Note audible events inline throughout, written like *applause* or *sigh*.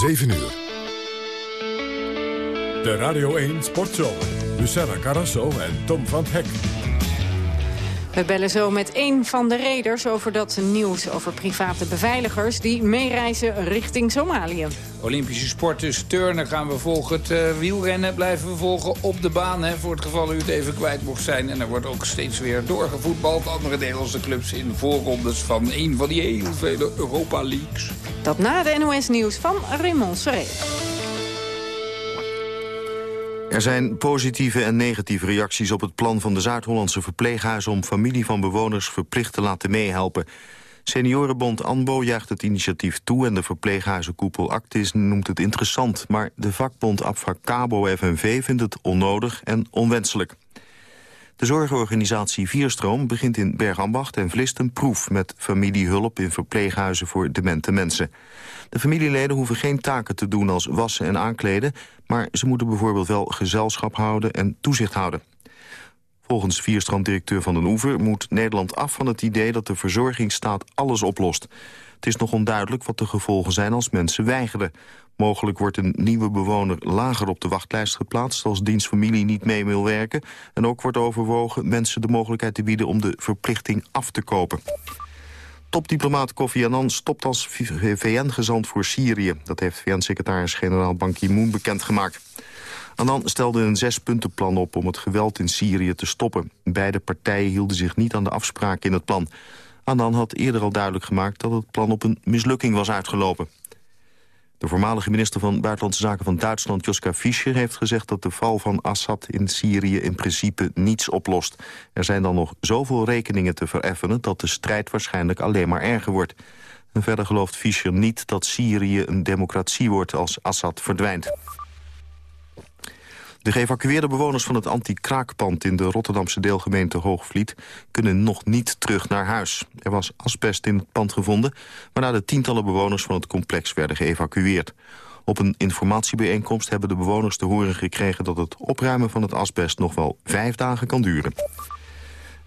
7 uur. De Radio 1 Sportshow. Luciana Carrasso en Tom van Hek. We bellen zo met één van de reders over dat nieuws over private beveiligers... die meereizen richting Somalië. Olympische sport, dus turnen gaan we volgen. Het uh, wielrennen blijven we volgen op de baan. Hè, voor het geval u het even kwijt mocht zijn. En er wordt ook steeds weer doorgevoetbald. Andere Nederlandse clubs in voorrondes van een van die heel vele Europa Leagues. Dat na de NOS Nieuws van Raymond Seré. Er zijn positieve en negatieve reacties op het plan van de Zuid-Hollandse verpleeghuizen... om familie van bewoners verplicht te laten meehelpen. Seniorenbond ANBO juicht het initiatief toe... en de verpleeghuizenkoepel Actis noemt het interessant. Maar de vakbond Cabo FNV vindt het onnodig en onwenselijk. De zorgorganisatie Vierstroom begint in Bergambacht en Vlist een proef... met familiehulp in verpleeghuizen voor demente mensen. De familieleden hoeven geen taken te doen als wassen en aankleden... maar ze moeten bijvoorbeeld wel gezelschap houden en toezicht houden. Volgens Vierstroom-directeur Van den Oever moet Nederland af van het idee... dat de verzorgingsstaat alles oplost. Het is nog onduidelijk wat de gevolgen zijn als mensen weigeren. Mogelijk wordt een nieuwe bewoner lager op de wachtlijst geplaatst... als dienstfamilie niet mee wil werken. En ook wordt overwogen mensen de mogelijkheid te bieden... om de verplichting af te kopen. Topdiplomaat Kofi Annan stopt als VN-gezant voor Syrië. Dat heeft VN-secretaris-generaal Ban Ki-moon bekendgemaakt. Annan stelde een zespuntenplan op om het geweld in Syrië te stoppen. Beide partijen hielden zich niet aan de afspraken in het plan. Annan had eerder al duidelijk gemaakt dat het plan op een mislukking was uitgelopen. De voormalige minister van Buitenlandse Zaken van Duitsland, Joska Fischer, heeft gezegd dat de val van Assad in Syrië in principe niets oplost. Er zijn dan nog zoveel rekeningen te vereffenen dat de strijd waarschijnlijk alleen maar erger wordt. En verder gelooft Fischer niet dat Syrië een democratie wordt als Assad verdwijnt. De geëvacueerde bewoners van het anti-kraakpand in de Rotterdamse deelgemeente Hoogvliet kunnen nog niet terug naar huis. Er was asbest in het pand gevonden, waarna de tientallen bewoners van het complex werden geëvacueerd. Op een informatiebijeenkomst hebben de bewoners te horen gekregen dat het opruimen van het asbest nog wel vijf dagen kan duren.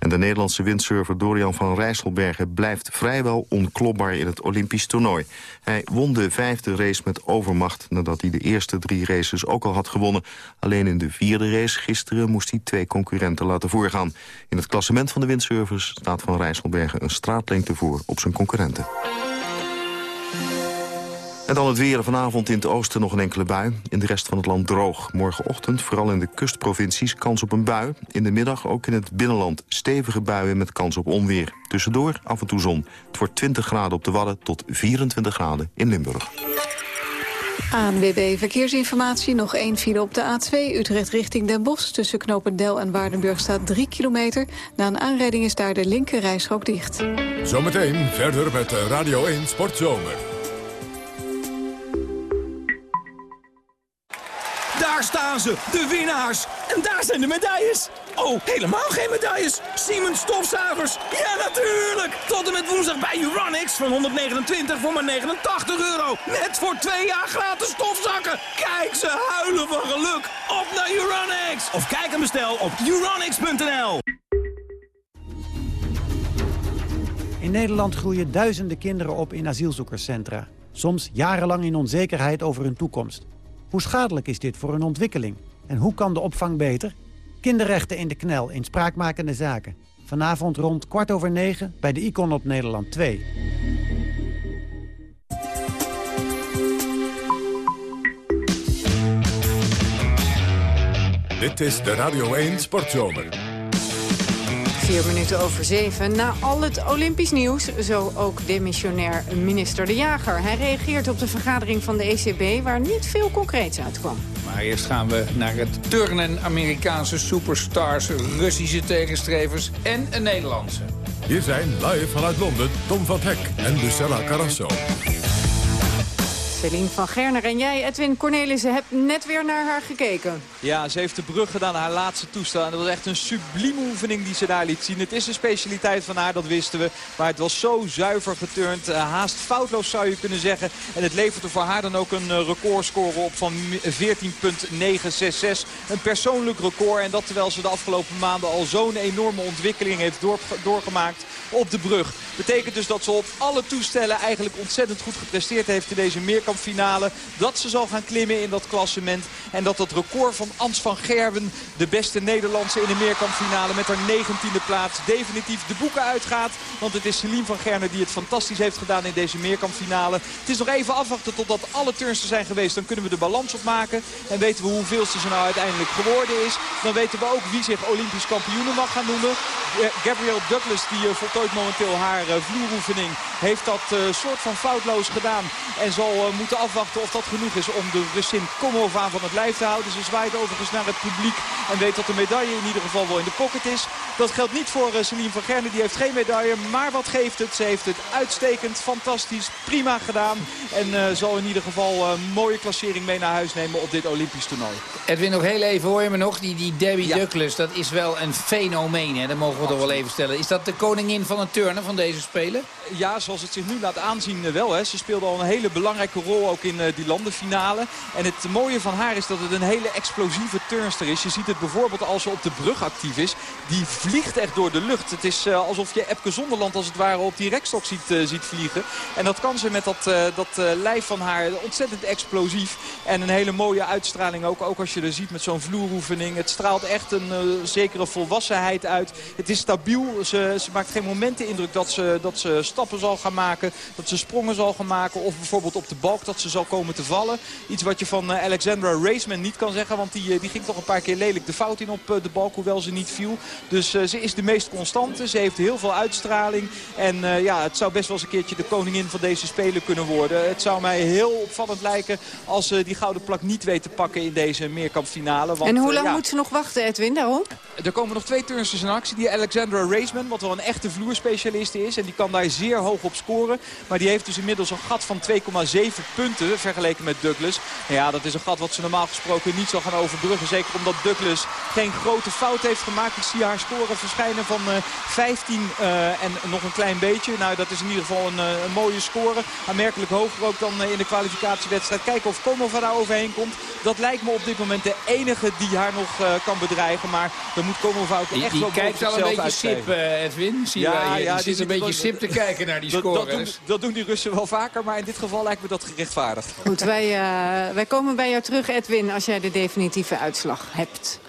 En de Nederlandse windsurfer Dorian van Rijsselbergen blijft vrijwel onklopbaar in het Olympisch toernooi. Hij won de vijfde race met overmacht nadat hij de eerste drie races ook al had gewonnen. Alleen in de vierde race gisteren moest hij twee concurrenten laten voorgaan. In het klassement van de windsurfers staat van Rijsselbergen een straatlengte voor op zijn concurrenten. En dan het weer. Vanavond in het oosten nog een enkele bui. In de rest van het land droog. Morgenochtend, vooral in de kustprovincies, kans op een bui. In de middag ook in het binnenland stevige buien met kans op onweer. Tussendoor af en toe zon. Het wordt 20 graden op de Wadden tot 24 graden in Limburg. ANWB Verkeersinformatie. Nog één file op de A2. Utrecht richting Den Bosch. Tussen Knopendel en Waardenburg staat 3 kilometer. Na een aanrijding is daar de linker dicht. Zometeen verder met Radio 1 Sportzomer. Daar staan ze, de winnaars. En daar zijn de medailles. Oh, helemaal geen medailles. Siemens stofzuigers. Ja, natuurlijk. Tot en met woensdag bij Uranix van 129 voor maar 89 euro. Net voor twee jaar gratis stofzakken. Kijk, ze huilen van geluk. Op naar Uranix. Of kijk en bestel op uranix.nl. In Nederland groeien duizenden kinderen op in asielzoekerscentra. Soms jarenlang in onzekerheid over hun toekomst. Hoe schadelijk is dit voor hun ontwikkeling? En hoe kan de opvang beter? Kinderrechten in de knel in spraakmakende zaken. Vanavond rond kwart over negen bij de Icon op Nederland 2. Dit is de Radio 1 Sportzomer. Vier minuten over zeven. Na al het Olympisch nieuws, zo ook demissionair minister De Jager. Hij reageert op de vergadering van de ECB waar niet veel concreets uitkwam. Maar eerst gaan we naar het turnen. Amerikaanse superstars, Russische tegenstrevers en een Nederlandse. Hier zijn live vanuit Londen Tom van Hek en Lucella Carrasso. Celine van Gerner en jij, Edwin Cornelissen, hebt net weer naar haar gekeken. Ja, ze heeft de brug gedaan, haar laatste toestel. En dat was echt een sublieme oefening die ze daar liet zien. Het is een specialiteit van haar, dat wisten we. Maar het was zo zuiver geturnd, uh, haast foutloos zou je kunnen zeggen. En het levert er voor haar dan ook een uh, recordscore op van 14.966. Een persoonlijk record. En dat terwijl ze de afgelopen maanden al zo'n enorme ontwikkeling heeft door, doorgemaakt op de brug. Betekent dus dat ze op alle toestellen eigenlijk ontzettend goed gepresteerd heeft in deze meerkamp meerkampfinale. Dat ze zal gaan klimmen in dat klassement. En dat het record van Ans van Gerwen, de beste Nederlandse in de meerkampfinale... met haar negentiende plaats definitief de boeken uitgaat. Want het is Celine van Gerne die het fantastisch heeft gedaan in deze meerkampfinale. Het is nog even afwachten totdat alle turnsters zijn geweest. Dan kunnen we de balans opmaken. En weten we hoeveelste ze nou uiteindelijk geworden is. Dan weten we ook wie zich Olympisch kampioenen mag gaan noemen. Eh, Gabrielle Douglas die eh, voltooit momenteel haar eh, vloeroefening. Heeft dat soort van foutloos gedaan. En zal moeten afwachten of dat genoeg is om de Russin Komova van het lijf te houden. Ze zwaait overigens naar het publiek. En weet dat de medaille in ieder geval wel in de pocket is. Dat geldt niet voor Celine van Gerne. Die heeft geen medaille. Maar wat geeft het? Ze heeft het uitstekend, fantastisch, prima gedaan. En zal in ieder geval een mooie klassering mee naar huis nemen op dit Olympisch toernooi. Edwin, nog heel even hoor je me nog. Die, die Debbie Douglas, dat is wel een fenomeen. Hè? Dat mogen we toch wel even stellen. Is dat de koningin van het turnen van deze Spelen? Ja, zoals het zich nu laat aanzien eh, wel. Hè. Ze speelde al een hele belangrijke rol ook in uh, die landenfinale. En het mooie van haar is dat het een hele explosieve turnster is. Je ziet het bijvoorbeeld als ze op de brug actief is. Die vliegt echt door de lucht. Het is uh, alsof je Epke Zonderland als het ware op die rekstok ziet, uh, ziet vliegen. En dat kan ze met dat, dat lijf van haar ontzettend explosief. En een hele mooie uitstraling ook. Ook als je er ziet met zo'n vloeroefening. Het straalt echt een zekere volwassenheid uit. Het is stabiel. Ze, ze maakt geen moment de indruk dat ze, dat ze stappen zal gaan maken. Dat ze sprongen zal gaan maken. Of bijvoorbeeld op de balk dat ze zal komen te vallen. Iets wat je van uh, Alexandra Raceman niet kan zeggen. Want die, uh, die ging toch een paar keer lelijk de fout in op uh, de balk. Hoewel ze niet viel. Dus ze is de meest constante. Ze heeft heel veel uitstraling. En ja, het zou best wel eens een keertje de koningin van deze Spelen kunnen worden. Het zou mij heel opvallend lijken als ze die gouden plak niet weet te pakken in deze meerkampfinale. Want, en hoe lang moet ze nog wachten, Edwin, daarom? Er komen nog twee turnsters in actie. Die Alexandra Raceman, wat wel een echte vloerspecialist is. En die kan daar zeer hoog op scoren. Maar die heeft dus inmiddels een gat van 2,7 punten vergeleken met Douglas. ja, dat is een gat wat ze normaal gesproken niet zal gaan overbruggen. Zeker omdat Douglas geen grote fout heeft gemaakt. Ik zie haar scoren verschijnen van uh, 15 uh, en nog een klein beetje. Nou, dat is in ieder geval een, een mooie score. Aanmerkelijk hoger ook dan in de kwalificatiewedstrijd. Kijken of Komova daar overheen komt. Dat lijkt me op dit moment de enige die haar nog kan bedreigen. Maar dan moet Komova ook echt die, wel kijkt al een beetje sip, Edwin. Zie ja, ja, die zit een beetje sip te kijken naar die score. *laughs* Dat, dat, doen, dat, doen, die Russen wel vaker, maar in dit geval lijkt me dat Goed, wij, uh, wij komen bij jou terug, Edwin, als jij de definitieve uitslag hebt.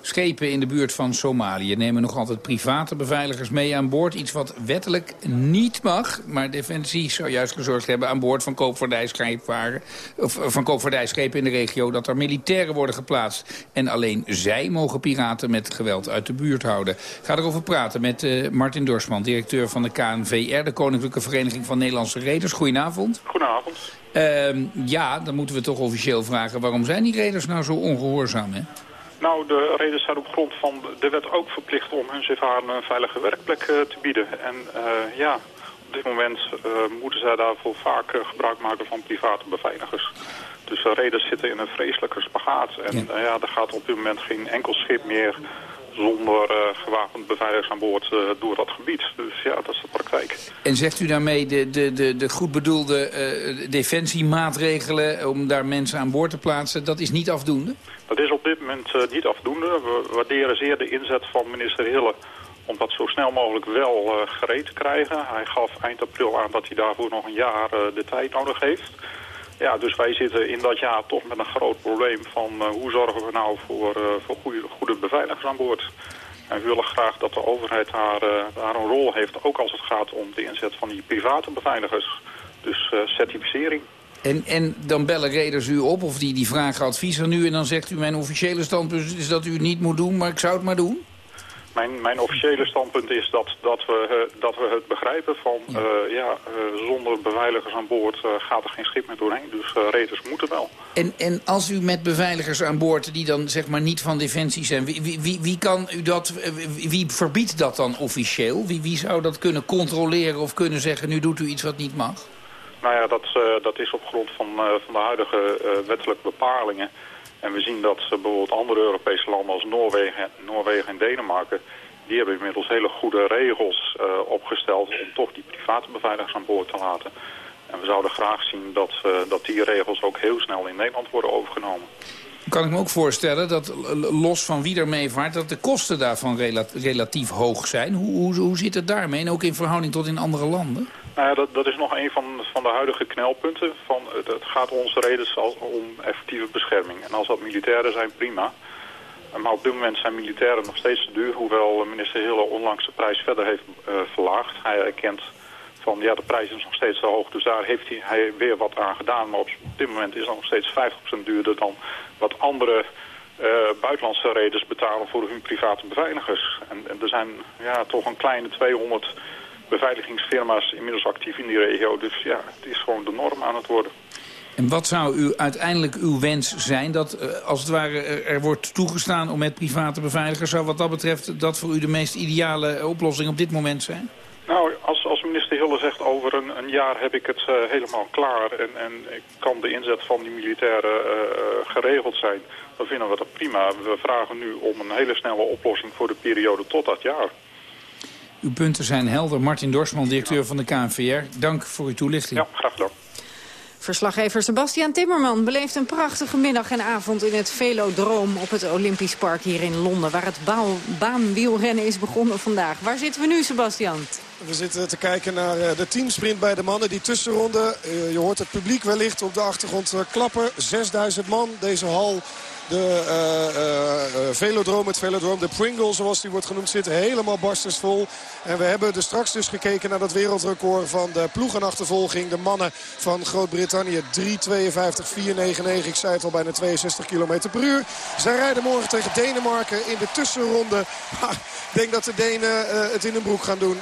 Schepen in de buurt van Somalië nemen nog altijd private beveiligers mee aan boord. Iets wat wettelijk niet mag. Maar Defensie zou juist gezorgd hebben aan boord van koopvaardijschepen, of eh, van koopvaardijschepen in de regio... dat er militairen worden geplaatst. En alleen zij mogen piraten met geweld uit de buurt houden. Ik ga erover praten met uh, Martin Dorsman, directeur van de KNVR... de Koninklijke Vereniging van Nederlandse Reders. Goedenavond. Goedenavond. Uh, ja, dan moeten we toch officieel vragen... waarom zijn die reders nou zo ongehoorzaam, hè? Nou, de reders zijn op grond van de wet ook verplicht om hun zeevaren een veilige werkplek uh, te bieden. En uh, ja, op dit moment uh, moeten zij daarvoor vaak gebruik maken van private beveiligers. Dus de reders zitten in een vreselijke spagaat. En ja. ja, er gaat op dit moment geen enkel schip meer zonder uh, gewapend beveiligers aan boord uh, door dat gebied. Dus ja, dat is de praktijk. En zegt u daarmee de, de, de, de goed bedoelde uh, defensiemaatregelen om daar mensen aan boord te plaatsen, dat is niet afdoende? Dat is op dit moment niet afdoende. We waarderen zeer de inzet van minister Hille om dat zo snel mogelijk wel gereed te krijgen. Hij gaf eind april aan dat hij daarvoor nog een jaar de tijd nodig heeft. Ja, dus wij zitten in dat jaar toch met een groot probleem van uh, hoe zorgen we nou voor, uh, voor goede, goede beveiligers aan boord. En we willen graag dat de overheid daar, uh, een rol heeft, ook als het gaat om de inzet van die private beveiligers. Dus certificering. En, en dan bellen reders u op of die, die vragen advies aan u en dan zegt u mijn officiële standpunt is dat u het niet moet doen, maar ik zou het maar doen? Mijn, mijn officiële standpunt is dat, dat, we, uh, dat we het begrijpen van... ja, uh, ja uh, zonder beveiligers aan boord gaat er geen schip meer doorheen. Dus reders moeten wel. En, en als u met beveiligers aan boord die dan zeg maar niet van Defensie zijn... wie, wie, wie, kan u dat, wie verbiedt dat dan officieel? Wie, wie zou dat kunnen controleren of kunnen zeggen... nu doet u iets wat niet mag? Nou ja, dat, dat is op grond van, van de huidige wettelijke bepalingen... En we zien dat bijvoorbeeld andere Europese landen als Noorwegen, Noorwegen en Denemarken... die hebben inmiddels hele goede regels uh, opgesteld om toch die private beveiligers aan boord te laten. En we zouden graag zien dat, uh, dat die regels ook heel snel in Nederland worden overgenomen. Kan ik me ook voorstellen dat los van wie er meevaart... dat de kosten daarvan relatief hoog zijn. Hoe, hoe, hoe zit het daarmee? En ook in verhouding tot in andere landen? Nou ja, dat, dat is nog een van, van de huidige knelpunten. Van, het, het gaat ons reden om effectieve bescherming. En als dat militairen zijn, prima. Maar op dit moment zijn militairen nog steeds te duur, hoewel minister Hille onlangs de prijs verder heeft uh, verlaagd. Hij erkent van ja, de prijs is nog steeds te hoog, dus daar heeft hij, weer wat aan gedaan. Maar op dit moment is het nog steeds 50% duurder dan wat andere buitenlandse reders betalen voor hun private beveiligers. En, en, er zijn ja, toch een kleine 200 beveiligingsfirma's inmiddels actief in die regio. Dus ja, het is gewoon de norm aan het worden. En wat zou u uiteindelijk uw wens zijn? Dat uh, als het ware er wordt toegestaan om met private beveiligers... zou wat dat betreft dat voor u de meest ideale oplossing op dit moment zijn? Nou, als, als minister Hille zegt over een, een jaar heb ik het uh, helemaal klaar... En, en ik kan de inzet van die militairen uh, geregeld zijn... dan vinden we dat prima. We vragen nu om een hele snelle oplossing voor de periode tot dat jaar. Uw punten zijn helder. Martin Dorsman, directeur van de KNVR. Dank voor uw toelichting. Ja, graag gedaan. Verslaggever Sebastian Timmerman beleeft een prachtige middag en avond in het Velodroom op het Olympisch Park hier in Londen, waar het baanwielrennen is begonnen vandaag. Waar zitten we nu, Sebastian? We zitten te kijken naar eh, de teamsprint bij de mannen. Die tussenronde, eh, je hoort het publiek wellicht op de achtergrond eh, klappen. 6000 man, deze hal de uh, uh, velodroom, het velodroom, de Pringle zoals die wordt genoemd, zit helemaal barstensvol. En we hebben dus straks dus gekeken naar dat wereldrecord van de ploegenachtervolging. De mannen van Groot-Brittannië 3.52.499. Ik zei het al, bijna 62 km per uur. Zij rijden morgen tegen Denemarken in de tussenronde. *laughs* ik denk dat de Denen het in hun broek gaan doen.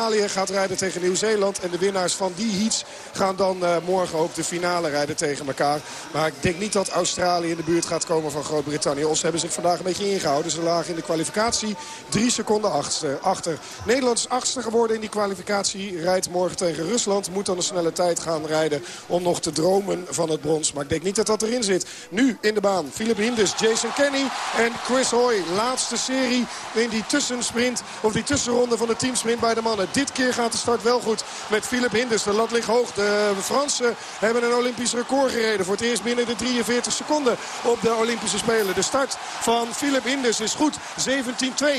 Australië gaat rijden tegen Nieuw-Zeeland. En de winnaars van die heats gaan dan morgen ook de finale rijden tegen elkaar. Maar ik denk niet dat Australië in de buurt gaat komen van Groot-Brittannië. Os hebben zich vandaag een beetje ingehouden. Ze lagen in de kwalificatie drie seconden achter. Nederland is achtste geworden in die kwalificatie. Rijdt morgen tegen Rusland. Moet dan een snelle tijd gaan rijden om nog te dromen van het brons. Maar ik denk niet dat dat erin zit. Nu in de baan. Philip Hindus, Jason Kenny en Chris Hoy. Laatste serie in die tussensprint. Of die tussenronde van de teamsprint bij de mannen. Dit keer gaat de start wel goed met Philip Hindus. De lat ligt hoog. De Fransen hebben een Olympisch record gereden. Voor het eerst binnen de 43 seconden op de Olympische Spelen. De start van Philip Indus is goed. 17-2,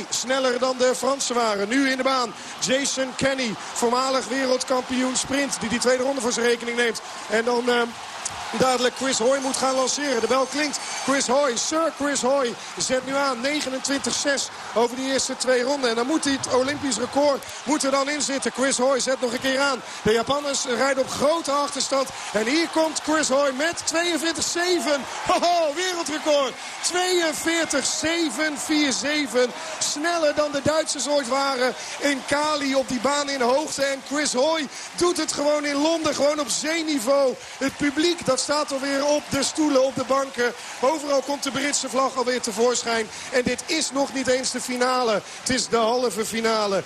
sneller dan de Fransen waren. Nu in de baan Jason Kenny, voormalig wereldkampioen sprint... die die tweede ronde voor zijn rekening neemt. En dan... Uh, dadelijk Chris Hoy moet gaan lanceren. De bel klinkt. Chris Hoy, Sir Chris Hoy zet nu aan 29-6 over die eerste twee ronden. En dan moet het Olympisch record moet er dan in zitten. Chris Hoy zet nog een keer aan. De Japanners rijden op grote achterstand. En hier komt Chris Hoy met 42-7. Hoho, wereldrecord. 42-7-4-7. Sneller dan de Duitsers ooit waren in Kali op die baan in hoogte. En Chris Hoy doet het gewoon in Londen. Gewoon op zeeniveau. Het publiek dat staat alweer op de stoelen, op de banken. Overal komt de Britse vlag alweer tevoorschijn. En dit is nog niet eens de finale. Het is de halve finale.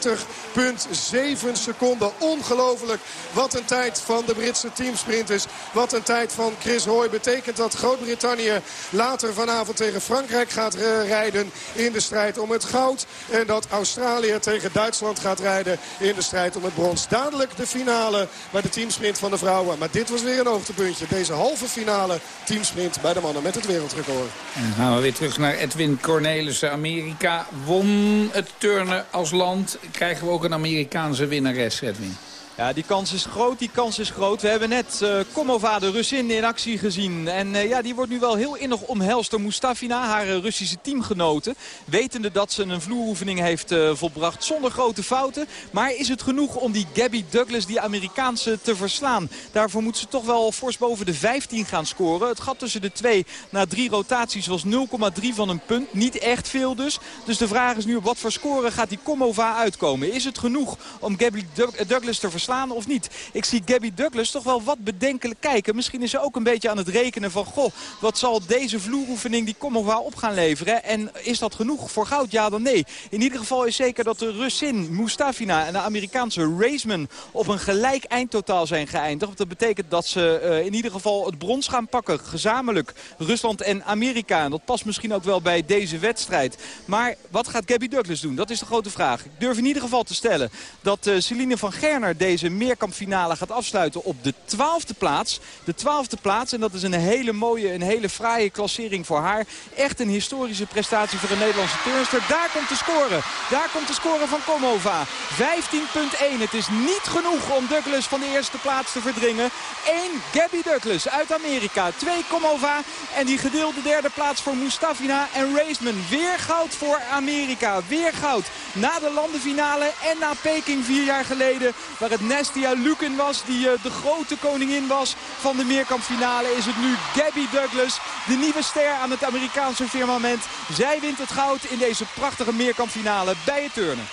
42,7 seconden. Ongelooflijk. Wat een tijd van de Britse teamsprinters. Wat een tijd van Chris Hoy. Betekent dat Groot-Brittannië later vanavond tegen Frankrijk gaat rijden in de strijd om het goud. En dat Australië tegen Duitsland gaat rijden in de strijd om het brons. Dadelijk de finale bij de teamsprint van de vrouwen. Maar dit was weer een hoogtepuntje. Deze halve finale teamsprint bij de mannen met het wereldrecord. En gaan we weer terug naar Edwin Cornelissen. Amerika won het turnen als land. Krijgen we ook een Amerikaanse winnares, Edwin? Ja, die kans is groot, die kans is groot. We hebben net uh, Komova, de Russin, in actie gezien. En uh, ja, die wordt nu wel heel innig omhelst door Mustafina, haar uh, Russische teamgenoten. Wetende dat ze een vloeroefening heeft volbracht zonder grote fouten. Maar is het genoeg om die Gabby Douglas, die Amerikaanse, te verslaan? Daarvoor moet ze toch wel fors boven de 15 gaan scoren. Het gat tussen de twee na drie rotaties was 0,3 van een punt. Niet echt veel dus. Dus de vraag is nu op wat voor score gaat die Komova uitkomen? Is het genoeg om Gabby Douglas te verslaan? Slaan of niet. Ik zie Gabby Douglas toch wel wat bedenkelijk kijken. Misschien is ze ook een beetje aan het rekenen van... goh, wat zal deze vloeroefening die Komova op gaan leveren? En is dat genoeg voor goud? Ja dan nee. In ieder geval is zeker dat de Russin Mustafina en de Amerikaanse Raceman... op een gelijk eindtotaal zijn geëindigd. Dat betekent dat ze uh, in ieder geval het brons gaan pakken. Gezamenlijk Rusland en Amerika. En dat past misschien ook wel bij deze wedstrijd. Maar wat gaat Gabby Douglas doen? Dat is de grote vraag. Ik durf in ieder geval te stellen dat uh, Celine van Gerner deze deze meerkampfinale gaat afsluiten op de twaalfde plaats. De twaalfde plaats, en dat is een hele mooie, een hele fraaie klassering voor haar. Echt een historische prestatie voor een Nederlandse turnster. Daar komt de score. Daar komt de score van Komova. 15.1. Het is niet genoeg om Douglas van de eerste plaats te verdringen. 1 Gabby Douglas uit Amerika. 2 Komova. En die gedeelde derde plaats voor Mustafina en Raceman. Weer goud voor Amerika. Weer goud. Na de landenfinale en na Peking vier jaar geleden. Waar het Nestia Lukin was die uh, de grote koningin was van de meerkampfinale. Is het nu Gabby Douglas. De nieuwe ster aan het Amerikaanse firmament. Zij wint het goud in deze prachtige meerkampfinale bij het turnen.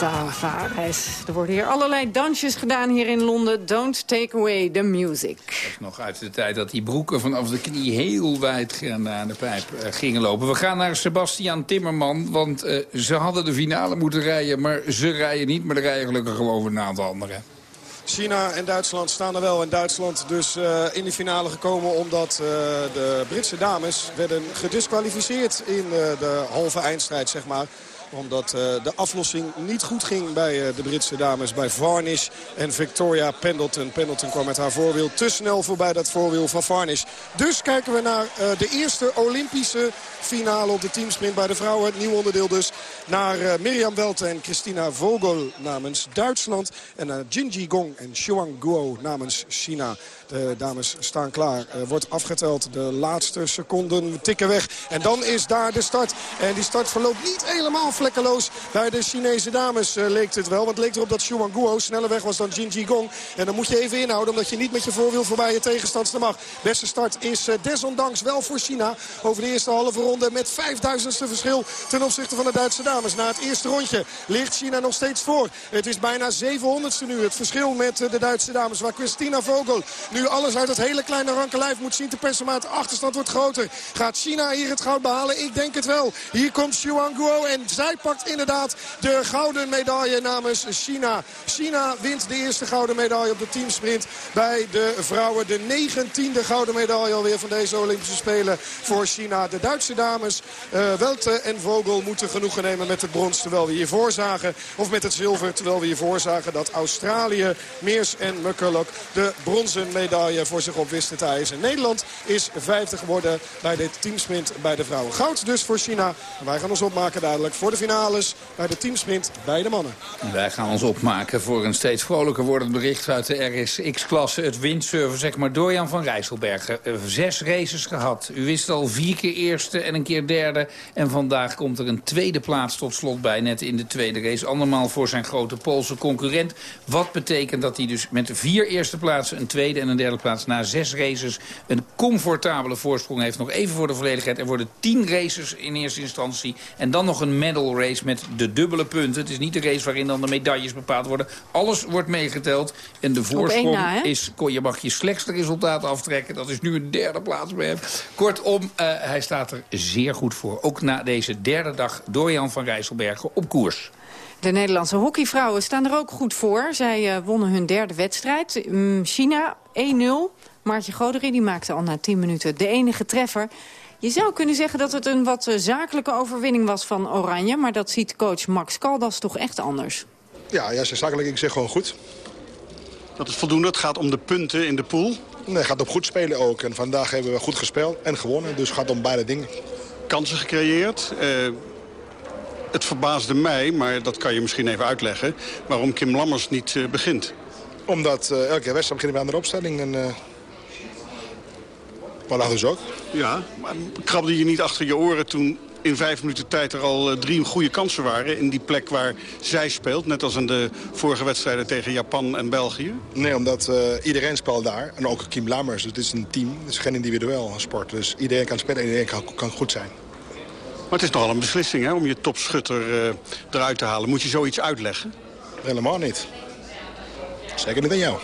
Tavares. Er worden hier allerlei dansjes gedaan hier in Londen. Don't take away the music. Nog uit de tijd dat die broeken vanaf de knie heel wijd aan de pijp uh, gingen lopen. We gaan naar Sebastian Timmerman, want uh, ze hadden de finale moeten rijden... maar ze rijden niet, maar er rijden gelukkig gewoon een aantal anderen. China en Duitsland staan er wel. En Duitsland dus uh, in de finale gekomen omdat uh, de Britse dames werden gedisqualificeerd in uh, de halve eindstrijd, zeg maar. Omdat uh, de aflossing niet goed ging bij uh, de Britse dames. Bij Varnish en Victoria Pendleton. Pendleton kwam met haar voorwiel te snel voorbij dat voorwiel van Varnish. Dus kijken we naar uh, de eerste Olympische finale op de teamsprint bij de vrouwen. Het nieuw onderdeel dus naar Mirjam Welte en Christina Vogel namens Duitsland. En naar Jinji Gong en Xuan Guo namens China. De dames staan klaar. Er wordt afgeteld. De laatste seconden tikken weg. En dan is daar de start. En die start verloopt niet helemaal vlekkeloos. Bij de Chinese dames uh, leek het wel. Want het leek erop dat Xuan Guo sneller weg was dan Jin Ji Gong. En dan moet je even inhouden. Omdat je niet met je voorwiel voorbij je tegenstandster mag. Beste start is desondanks wel voor China. Over de eerste halve ronde met 5000ste verschil ten opzichte van de Duitse dames. Na het eerste rondje ligt China nog steeds voor. Het is bijna 700ste nu. Het verschil met de Duitse dames. Waar Christina Vogel nu alles uit het hele kleine ranke lijf moet zien te persen. Maar achterstand wordt groter. Gaat China hier het goud behalen? Ik denk het wel. Hier komt Xuan Guo en zij pakt inderdaad de gouden medaille namens China. China wint de eerste gouden medaille op de teamsprint bij de vrouwen. De negentiende gouden medaille alweer van deze Olympische Spelen voor China. De Duitse dames uh, Welte en Vogel moeten genoegen nemen met het brons. Terwijl we hiervoor zagen, of met het zilver, terwijl we hiervoor zagen dat Australië, Meers en McCulloch de bronzen medaille voor zich op wisten te eisen. Nederland is vijfde geworden bij de teamsprint bij de vrouwen. Goud dus voor China. En wij gaan ons opmaken dadelijk voor de finales bij de teamsprint bij de mannen. Wij gaan ons opmaken voor een steeds vrolijker wordend bericht uit de RSX-klasse. Het windsurfen, zeg maar, Dorian van Rijsselbergen. Zes races gehad. U wist al vier keer eerste en een keer derde. En vandaag komt er een tweede plaats tot slot bij, net in de tweede race. Andermaal voor zijn grote Poolse concurrent. Wat betekent dat hij dus met vier eerste plaatsen, een tweede en een derde plaats... na zes races een comfortabele voorsprong heeft. Nog even voor de volledigheid. Er worden tien races in eerste instantie. En dan nog een medal race met de dubbele punten. Het is niet de race waarin dan de medailles bepaald worden. Alles wordt meegeteld. En de voorsprong na, is... Je mag je slechtste resultaat aftrekken. Dat is nu een derde plaats bij hem. Kortom, uh, hij staat er zeer goed voor. Ook na deze derde dag Dorian van Rijsselbergen op koers. De Nederlandse hockeyvrouwen staan er ook goed voor. Zij uh, wonnen hun derde wedstrijd. Um, China 1-0. Maartje Goderie die maakte al na 10 minuten de enige treffer. Je zou kunnen zeggen dat het een wat zakelijke overwinning was van Oranje... maar dat ziet coach Max Caldas toch echt anders. Ja, ja zakelijk. Ik zeg gewoon goed. Dat is voldoende. Het gaat om de punten in de pool. Nee, het gaat om goed spelen ook. En vandaag hebben we goed gespeeld en gewonnen. Dus het gaat om beide dingen. Kansen gecreëerd. Uh, het verbaasde mij, maar dat kan je misschien even uitleggen... waarom Kim Lammers niet uh, begint. Omdat uh, elke wedstrijd beginnen we aan de opstelling. En, maar dus ook. Ja, maar krabbelde je niet achter je oren toen in vijf minuten tijd er al drie goede kansen waren... in die plek waar zij speelt, net als in de vorige wedstrijden tegen Japan en België? Nee, omdat uh, iedereen speelt daar. En ook Kim Lammers, dus het is een team. Het is geen individueel sport. Dus iedereen kan spelen en iedereen kan, kan goed zijn. Maar het is nogal een beslissing hè, om je topschutter uh, eruit te halen. Moet je zoiets uitleggen? Helemaal niet. Zeker niet aan jou.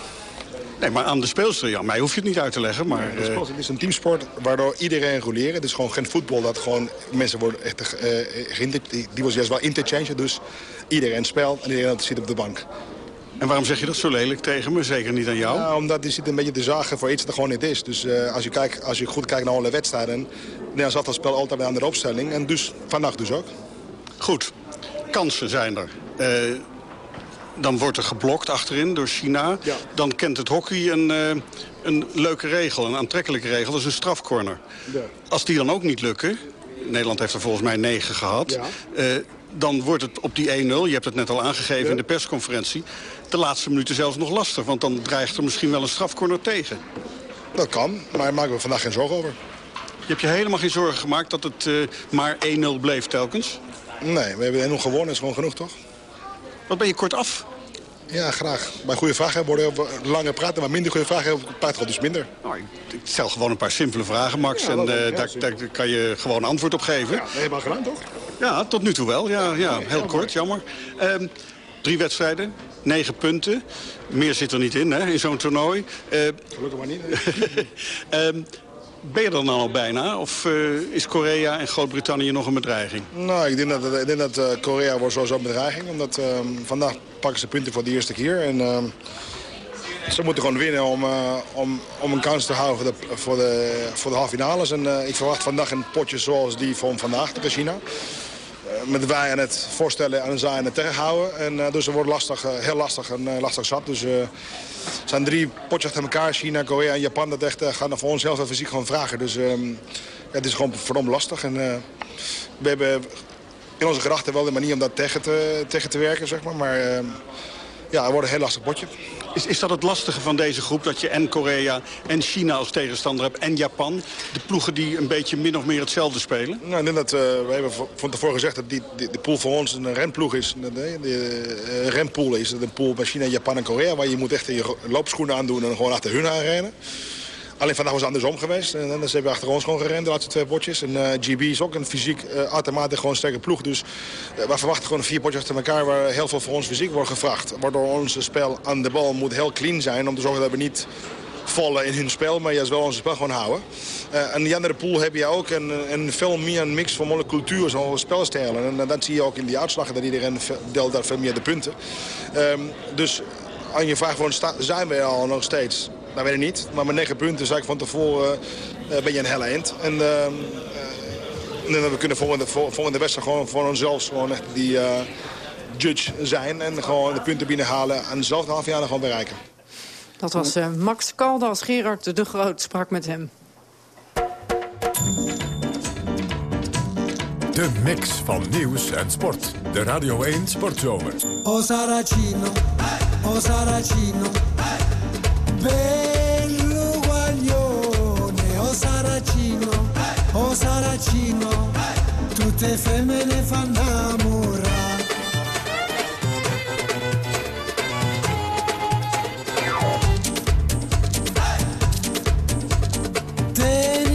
Nee, maar aan de speelster, ja. Mij hoef je het niet uit te leggen. Maar, nee, het is een teamsport waardoor iedereen roleren. Het is gewoon geen voetbal dat gewoon mensen worden echt... Uh, die was juist wel interchange, dus iedereen speelt en iedereen zit op de bank. En waarom zeg je dat zo lelijk tegen me? Zeker niet aan jou? Ja, omdat die zit een beetje te zagen voor iets dat gewoon niet is. Dus uh, als, je kijkt, als je goed kijkt naar alle wedstrijden... dan zat dat spel altijd aan de opstelling. En dus vannacht dus ook. Goed. Kansen zijn er. Uh, dan wordt er geblokt achterin door China. Ja. Dan kent het hockey een, uh, een leuke regel, een aantrekkelijke regel. Dat is een strafcorner. Ja. Als die dan ook niet lukken... Nederland heeft er volgens mij negen gehad... Ja. Dan wordt het op die 1-0, je hebt het net al aangegeven in de persconferentie... de laatste minuten zelfs nog lastig. Want dan dreigt er misschien wel een strafcorner tegen. Dat kan, maar daar maken we vandaag geen zorgen over. Je hebt je helemaal geen zorgen gemaakt dat het uh, maar 1-0 bleef telkens? Nee, we hebben 1-0 gewonnen, is gewoon genoeg, toch? Wat ben je kort af? Ja, graag. Bij goede vragen worden langer praten, maar minder goede vragen praten we dus minder. Nou, ik stel gewoon een paar simpele vragen, Max. Ja, en uh, ja, daar, daar, kan je gewoon antwoord op geven. Ja, helemaal gedaan, toch? Ja, tot nu toe wel. Ja, ja, heel kort, jammer. Um, drie wedstrijden, negen punten. Meer zit er niet in, hè, in zo'n toernooi. Uh, Gelukkig maar niet. um, *laughs* Ben je er dan al bijna? Of uh, is Korea en Groot-Brittannië nog een bedreiging? Nou, ik denk dat, ik denk dat uh, Korea wordt sowieso een bedreiging. Omdat uh, vandaag pakken ze punten voor de eerste keer. En ze moeten gewoon winnen om, om, om een kans te houden voor de, voor de, voor de halve finales. En ik verwacht vandaag een potje zoals die van vandaag tegen China. Met wij aan het voorstellen en zij aan het tegenhouden. En, dus het wordt lastig, heel lastig en lastig zat. Dus het zijn drie potjes achter elkaar. China, Korea en Japan. Dat echt, gaan er voor ons heel veel fysiek gewoon vragen. Dus ehm, het is gewoon verdomd lastig. En, we hebben in onze gedachten wel de manier om dat tegen te, tegen te werken, zeg maar. Maar ehm, ja, het wordt een heel lastig potje. Is, is dat het lastige van deze groep? Dat je en Korea en China als tegenstander hebt en Japan? De ploegen die een beetje min of meer hetzelfde spelen? Nou, ik denk dat, uh, we hebben van tevoren gezegd dat die, die, de pool voor ons een renploeg is. De, uh, renpool is een pool bij China, Japan en Korea... waar je moet echt je loopschoenen aandoen en gewoon achter hun aanrennen. Alleen vandaag was het andersom geweest. En dan hebben we achter ons gewoon gerend, de laatste twee potjes. En uh, GB is ook een fysiek uh, gewoon sterke ploeg. Dus uh, we verwachten gewoon vier potjes achter elkaar... waar heel veel voor ons fysiek wordt gevraagd. Waardoor ons spel aan de bal moet heel clean zijn... om te zorgen dat we niet vallen in hun spel, maar juist wel ons spel gewoon houden. Uh, en die andere pool heb je ook een, een veel meer een mix van alle culturen, zoals spelstijlen. En dat zie je ook in die uitslagen, dat iedereen deelt daar veel meer de punten. Um, dus aan je vraag, zijn we al nog steeds dat weet ik niet. Maar met negen punten zei ik van tevoren uh, ben je een helle eind. En, uh, uh, we kunnen volgende, volgende wedstrijd gewoon voor onszelf gewoon echt die judge zijn. En gewoon de punten binnenhalen en dezelfde half jaar gewoon bereiken. Dat was Max Kaldas. Gerard de Groot sprak met hem. De mix van nieuws en sport. De Radio 1 Sportzomer. O Saracino, o Saracino. Bello guaglione, o Saracino, o Saracino. Tutte femmine fanno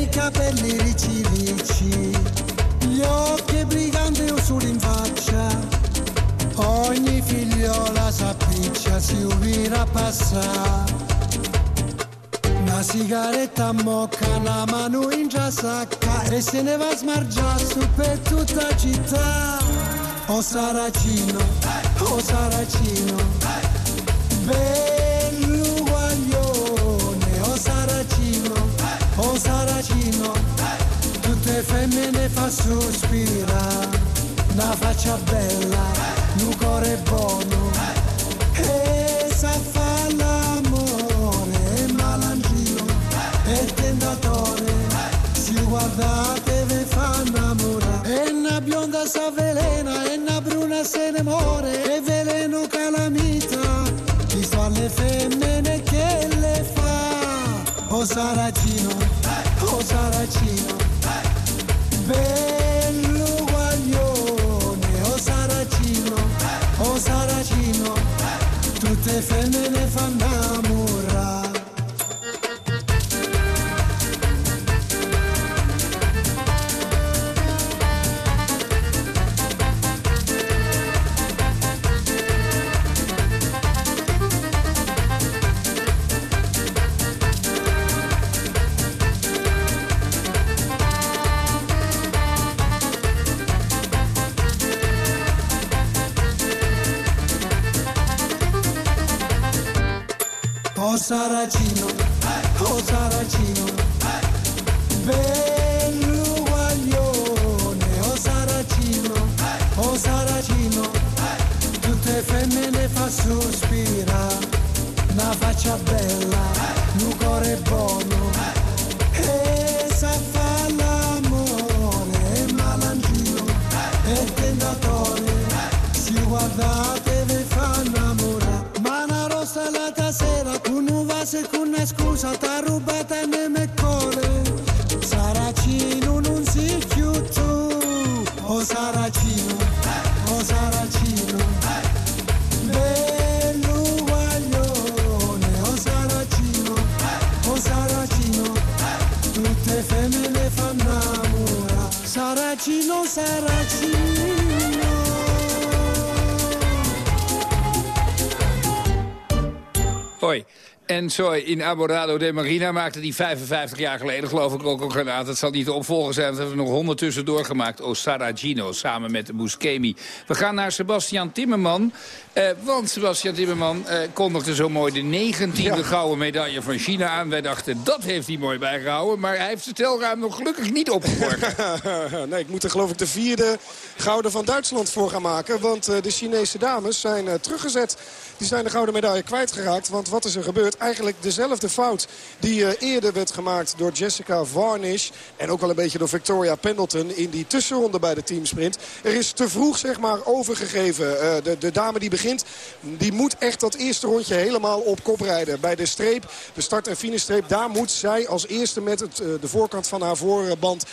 i capelli ricci ricci, gli occhi briganti usuri in faccia. Ogni figliola s'appiccia, si ubira a. Una sigaretta mocca, una mano in già sacca e se ne va a smargiare su per tutta la città. O Saracino, o Saracino, bello guaglione, o Saracino, o Saracino, tutte femmine fa sospirare, una faccia bella, un cuore buono, fa, o Saracino, o Saracino, bello guaglione, o Saracino, o Saracino, tutte femmine fanno fa sospirare, una faccia bella, un cuore buono, e sa fa l'amore, malangino, e tentatore, si guardate ve fa innamorare, ma una rossa la sera con un vaso e con una scusa t'ha rubata ne me core, Saracino non si tu, o Saracino, Saracino, en Soy in Aborado de Marina maakte die 55 jaar geleden geloof ik ook al granaat. Het zal niet de opvolger zijn, want we hebben nog 100 tussendoor gemaakt. Osara Gino samen met Buscemi. We gaan naar Sebastian Timmerman. Uh, want Sebastian Timmerman uh, kondigde zo mooi de 19e gouden medaille van China aan. Wij dachten, dat heeft hij mooi bijgehouden. Maar hij heeft zijn telruim nog gelukkig niet opgeborgen. *laughs* nee, ik moet er geloof ik de vierde gouden van Duitsland voor gaan maken. Want uh, de Chinese dames zijn teruggezet die zijn de gouden medaille kwijtgeraakt. Want wat is er gebeurd? Eigenlijk dezelfde fout die uh, eerder werd gemaakt door Jessica Varnish. En ook wel een beetje door Victoria Pendleton in die tussenronde bij de teamsprint. Er is te vroeg zeg maar overgegeven. Uh, de, de dame die begint, die moet echt dat eerste rondje helemaal op kop rijden. Bij de streep, de start- en finishstreep, daar moet zij als eerste met het, uh, de voorkant van haar voorband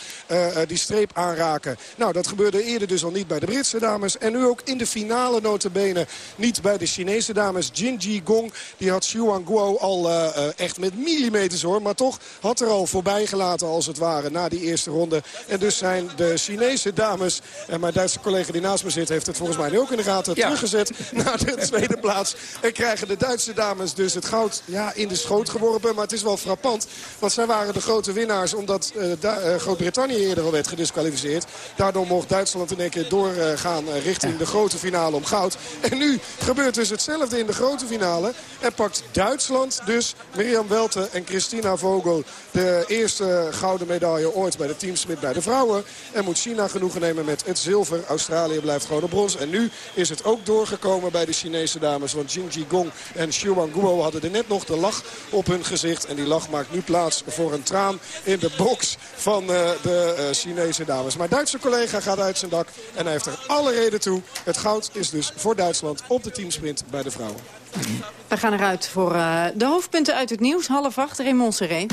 die streep aanraken. Nou, dat gebeurde eerder dus al niet bij de Britse dames. En nu ook in de finale notenbenen niet bij de Chinese dames dames Jinji Gong. Die had Xuan Guo al uh, echt met millimeters hoor. Maar toch had er al voorbij gelaten als het ware na die eerste ronde. En dus zijn de Chinese dames. En mijn Duitse collega die naast me zit heeft het volgens mij nu ook in de gaten ja. teruggezet naar de *laughs* tweede plaats. En krijgen de Duitse dames dus het goud ja, in de schoot geworpen. Maar het is wel frappant. Want zij waren de grote winnaars omdat uh, uh, Groot-Brittannië eerder al werd gedisqualificeerd. Daardoor mocht Duitsland in één keer doorgaan richting de grote finale om goud. En nu gebeurt dus hetzelfde in de grote finale. En pakt Duitsland dus Mirjam Welte en Christina Vogel de eerste gouden medaille ooit bij de teamsmit bij de vrouwen. En moet China genoegen nemen met het zilver. Australië blijft gewoon op brons. En nu is het ook doorgekomen bij de Chinese dames. Want Jing Gong en Xuan Guo hadden er net nog de lach op hun gezicht. En die lach maakt nu plaats voor een traan in de box van uh, de uh, Chinese dames. Maar Duitse collega gaat uit zijn dak. En hij heeft er alle reden toe. Het goud is dus voor Duitsland op de teamsprint bij de vrouwen. We gaan eruit voor uh, de hoofdpunten uit het nieuws. Half acht, Raymond Seré.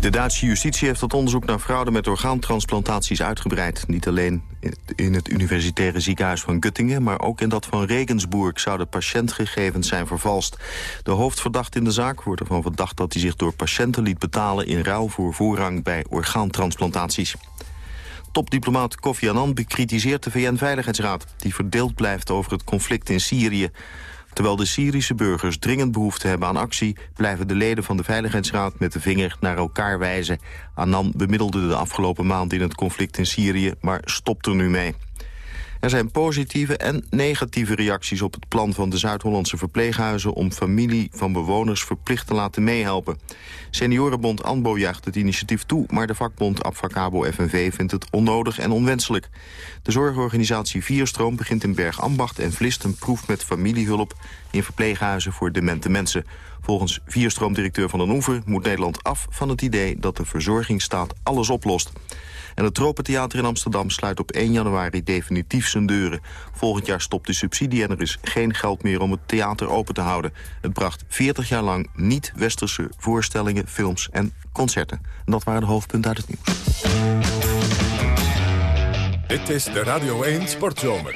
De Duitse justitie heeft het onderzoek naar fraude met orgaantransplantaties uitgebreid. Niet alleen in het universitaire ziekenhuis van Göttingen... maar ook in dat van Regensburg zouden patiëntgegevens zijn vervalst. De hoofdverdachte in de zaak wordt ervan verdacht dat hij zich door patiënten liet betalen... in ruil voor voorrang bij orgaantransplantaties. Topdiplomaat Kofi Annan bekritiseert de VN-veiligheidsraad... die verdeeld blijft over het conflict in Syrië. Terwijl de Syrische burgers dringend behoefte hebben aan actie... blijven de leden van de Veiligheidsraad met de vinger naar elkaar wijzen. Annan bemiddelde de afgelopen maand in het conflict in Syrië... maar stopt er nu mee. Er zijn positieve en negatieve reacties op het plan van de Zuid-Hollandse verpleeghuizen om familie van bewoners verplicht te laten meehelpen. Seniorenbond ANBO juicht het initiatief toe, maar de vakbond Abfacabo FNV vindt het onnodig en onwenselijk. De zorgorganisatie Vierstroom begint in Bergambacht en Vlist een proef met familiehulp in verpleeghuizen voor demente mensen. Volgens Vierstroomdirecteur Van den Oever moet Nederland af van het idee dat de verzorgingsstaat alles oplost. En het Tropentheater in Amsterdam sluit op 1 januari definitief deuren. Volgend jaar stopt de subsidie en er is geen geld meer om het theater open te houden. Het bracht 40 jaar lang niet-westerse voorstellingen, films en concerten. En dat waren de hoofdpunten uit het nieuws. Dit is de Radio 1 Sportzomer.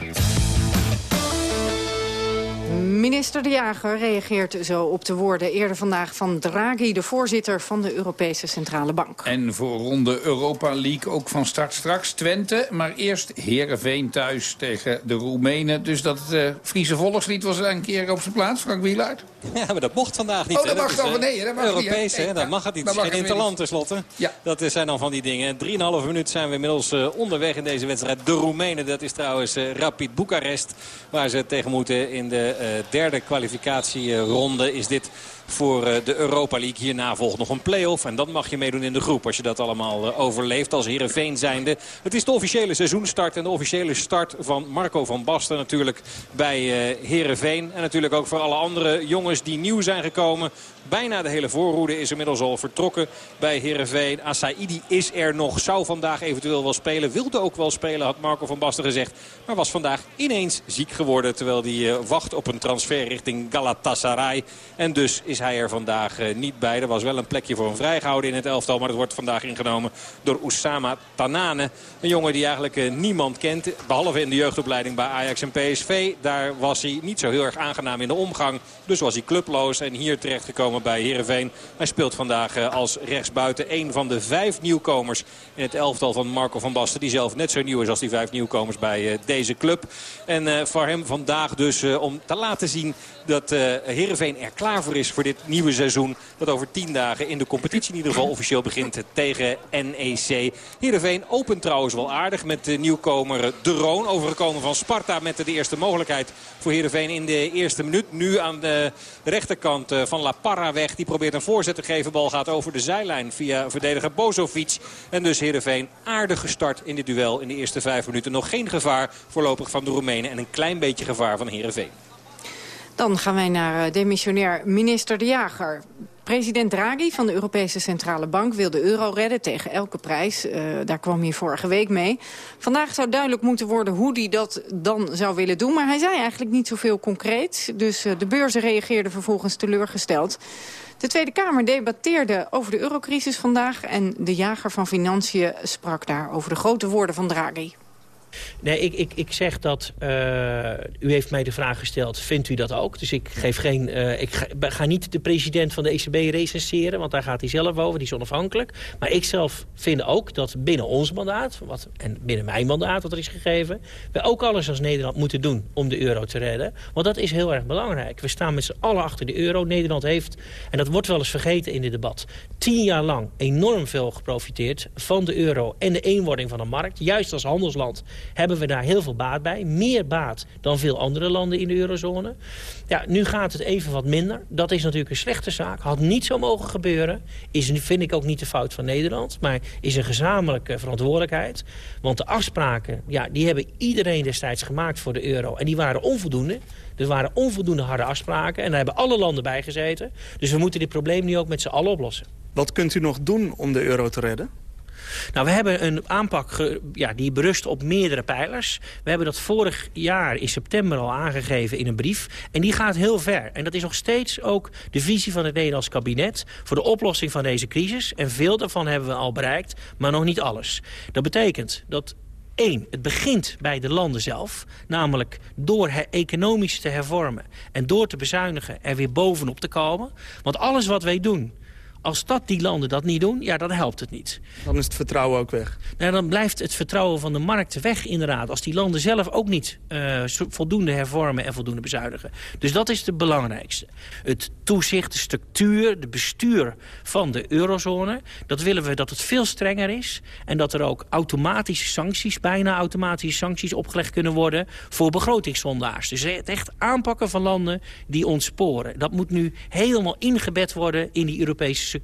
Minister De Jager reageert zo op de woorden eerder vandaag van Draghi... de voorzitter van de Europese Centrale Bank. En voor ronde Europa League ook van start straks Twente. Maar eerst Herenveen thuis tegen de Roemenen. Dus dat uh, Friese volkslied was een keer op zijn plaats, Frank Wielaert. Ja, maar dat mocht vandaag niet. Oh, dat mag toch? Uh, nee, dat mag Europees, niet, hè? Dat mag het niet. Het is geen interland tenslotte. Ja. Dat zijn dan van die dingen. 3,5 minuut zijn we inmiddels uh, onderweg in deze wedstrijd. De Roemenen, dat is trouwens Rapid Boekarest. Waar ze tegen moeten in de derde kwalificatieronde is dit voor de Europa League. Hierna volgt nog een play-off. En dan mag je meedoen in de groep als je dat allemaal overleeft. Als Heerenveen zijnde. Het is de officiële seizoenstart. En de officiële start van Marco van Basten natuurlijk bij Heerenveen. En natuurlijk ook voor alle andere jongens die nieuw zijn gekomen. Bijna de hele voorroede is inmiddels al vertrokken bij Heerenveen. Asaidi is er nog, zou vandaag eventueel wel spelen. Wilde ook wel spelen, had Marco van Basten gezegd. Maar was vandaag ineens ziek geworden. Terwijl hij wacht op een transfer richting Galatasaray. En dus is hij er vandaag niet bij. Er was wel een plekje voor een vrijgehouden in het elftal. Maar dat wordt vandaag ingenomen door Oussama Tanane. Een jongen die eigenlijk niemand kent. Behalve in de jeugdopleiding bij Ajax en PSV. Daar was hij niet zo heel erg aangenaam in de omgang. Dus was hij clubloos en hier terechtgekomen bij Heerenveen. Hij speelt vandaag als rechtsbuiten. Een van de vijf nieuwkomers in het elftal van Marco van Basten. Die zelf net zo nieuw is als die vijf nieuwkomers bij deze club. En voor hem vandaag dus om te laten zien dat Heerenveen er klaar voor is voor dit nieuwe seizoen. Dat over tien dagen in de competitie in ieder geval officieel begint tegen NEC. Heerenveen opent trouwens wel aardig met de nieuwkomer De Roon. Overgekomen van Sparta met de eerste mogelijkheid voor Heerenveen in de eerste minuut. Nu aan de rechterkant eh, van La Parra weg. Die probeert een voorzet te geven. Bal gaat over de zijlijn via verdediger Bozovic. En dus Heerenveen aardig gestart in dit duel in de eerste vijf minuten. Nog geen gevaar voorlopig van de Roemenen en een klein beetje gevaar van Heerenveen. Dan gaan wij naar eh, demissionair minister De Jager. President Draghi van de Europese Centrale Bank wil de euro redden tegen elke prijs. Uh, daar kwam hij vorige week mee. Vandaag zou duidelijk moeten worden hoe hij dat dan zou willen doen. Maar hij zei eigenlijk niet zoveel concreet. Dus uh, de beurzen reageerden vervolgens teleurgesteld. De Tweede Kamer debatteerde over de eurocrisis vandaag... en de jager van Financiën sprak daar over de grote woorden van Draghi. Nee, ik, ik, ik zeg dat... Uh, u heeft mij de vraag gesteld, vindt u dat ook? Dus ik, geef geen, uh, ik ga, ga, niet de president van de ECB recenseren... want daar gaat hij zelf over, die is onafhankelijk. Maar ik zelf vind ook dat binnen ons mandaat... Wat, en binnen mijn mandaat wat er is gegeven... we ook alles als Nederland moeten doen om de euro te redden. Want dat is heel erg belangrijk. We staan met z'n allen achter de euro. Nederland heeft, en dat wordt wel eens vergeten in dit debat... tien jaar lang enorm veel geprofiteerd van de euro... en de eenwording van de markt. Juist als handelsland hebben we daar heel veel baat bij. Meer baat dan veel andere landen in de eurozone. Ja, nu gaat het even wat minder. Dat is natuurlijk een slechte zaak. Had niet zo mogen gebeuren. Is, vind ik ook niet de fout van Nederland. Maar is een gezamenlijke verantwoordelijkheid. Want de afspraken, ja, die hebben iedereen destijds gemaakt voor de euro. En die waren onvoldoende. Er waren onvoldoende harde afspraken. En daar hebben alle landen bij gezeten. Dus we moeten dit probleem nu ook met z'n allen oplossen. Wat kunt u nog doen om de euro te redden? Nou, we hebben een aanpak ja, die berust op meerdere pijlers. We hebben dat vorig jaar in september al aangegeven in een brief. En die gaat heel ver. En dat is nog steeds ook de visie van het Nederlands kabinet... voor de oplossing van deze crisis. En veel daarvan hebben we al bereikt, maar nog niet alles. Dat betekent dat Eén, het begint bij de landen zelf. Namelijk door economisch te hervormen en door te bezuinigen er weer bovenop te komen. Want alles wat wij doen als dat die landen dat niet doen, ja, dan helpt het niet. Dan is het vertrouwen ook weg. Nou, dan blijft het vertrouwen van de markt weg, inderdaad. Als die landen zelf ook niet uh, voldoende hervormen en voldoende bezuinigen. Dus dat is het belangrijkste. Het toezicht, de structuur, de bestuur van de eurozone... dat willen we dat het veel strenger is. En dat er ook automatische sancties, bijna automatische sancties... opgelegd kunnen worden voor begrotingszondaars. Dus het echt aanpakken van landen die ontsporen. Dat moet nu helemaal ingebed worden in die Europese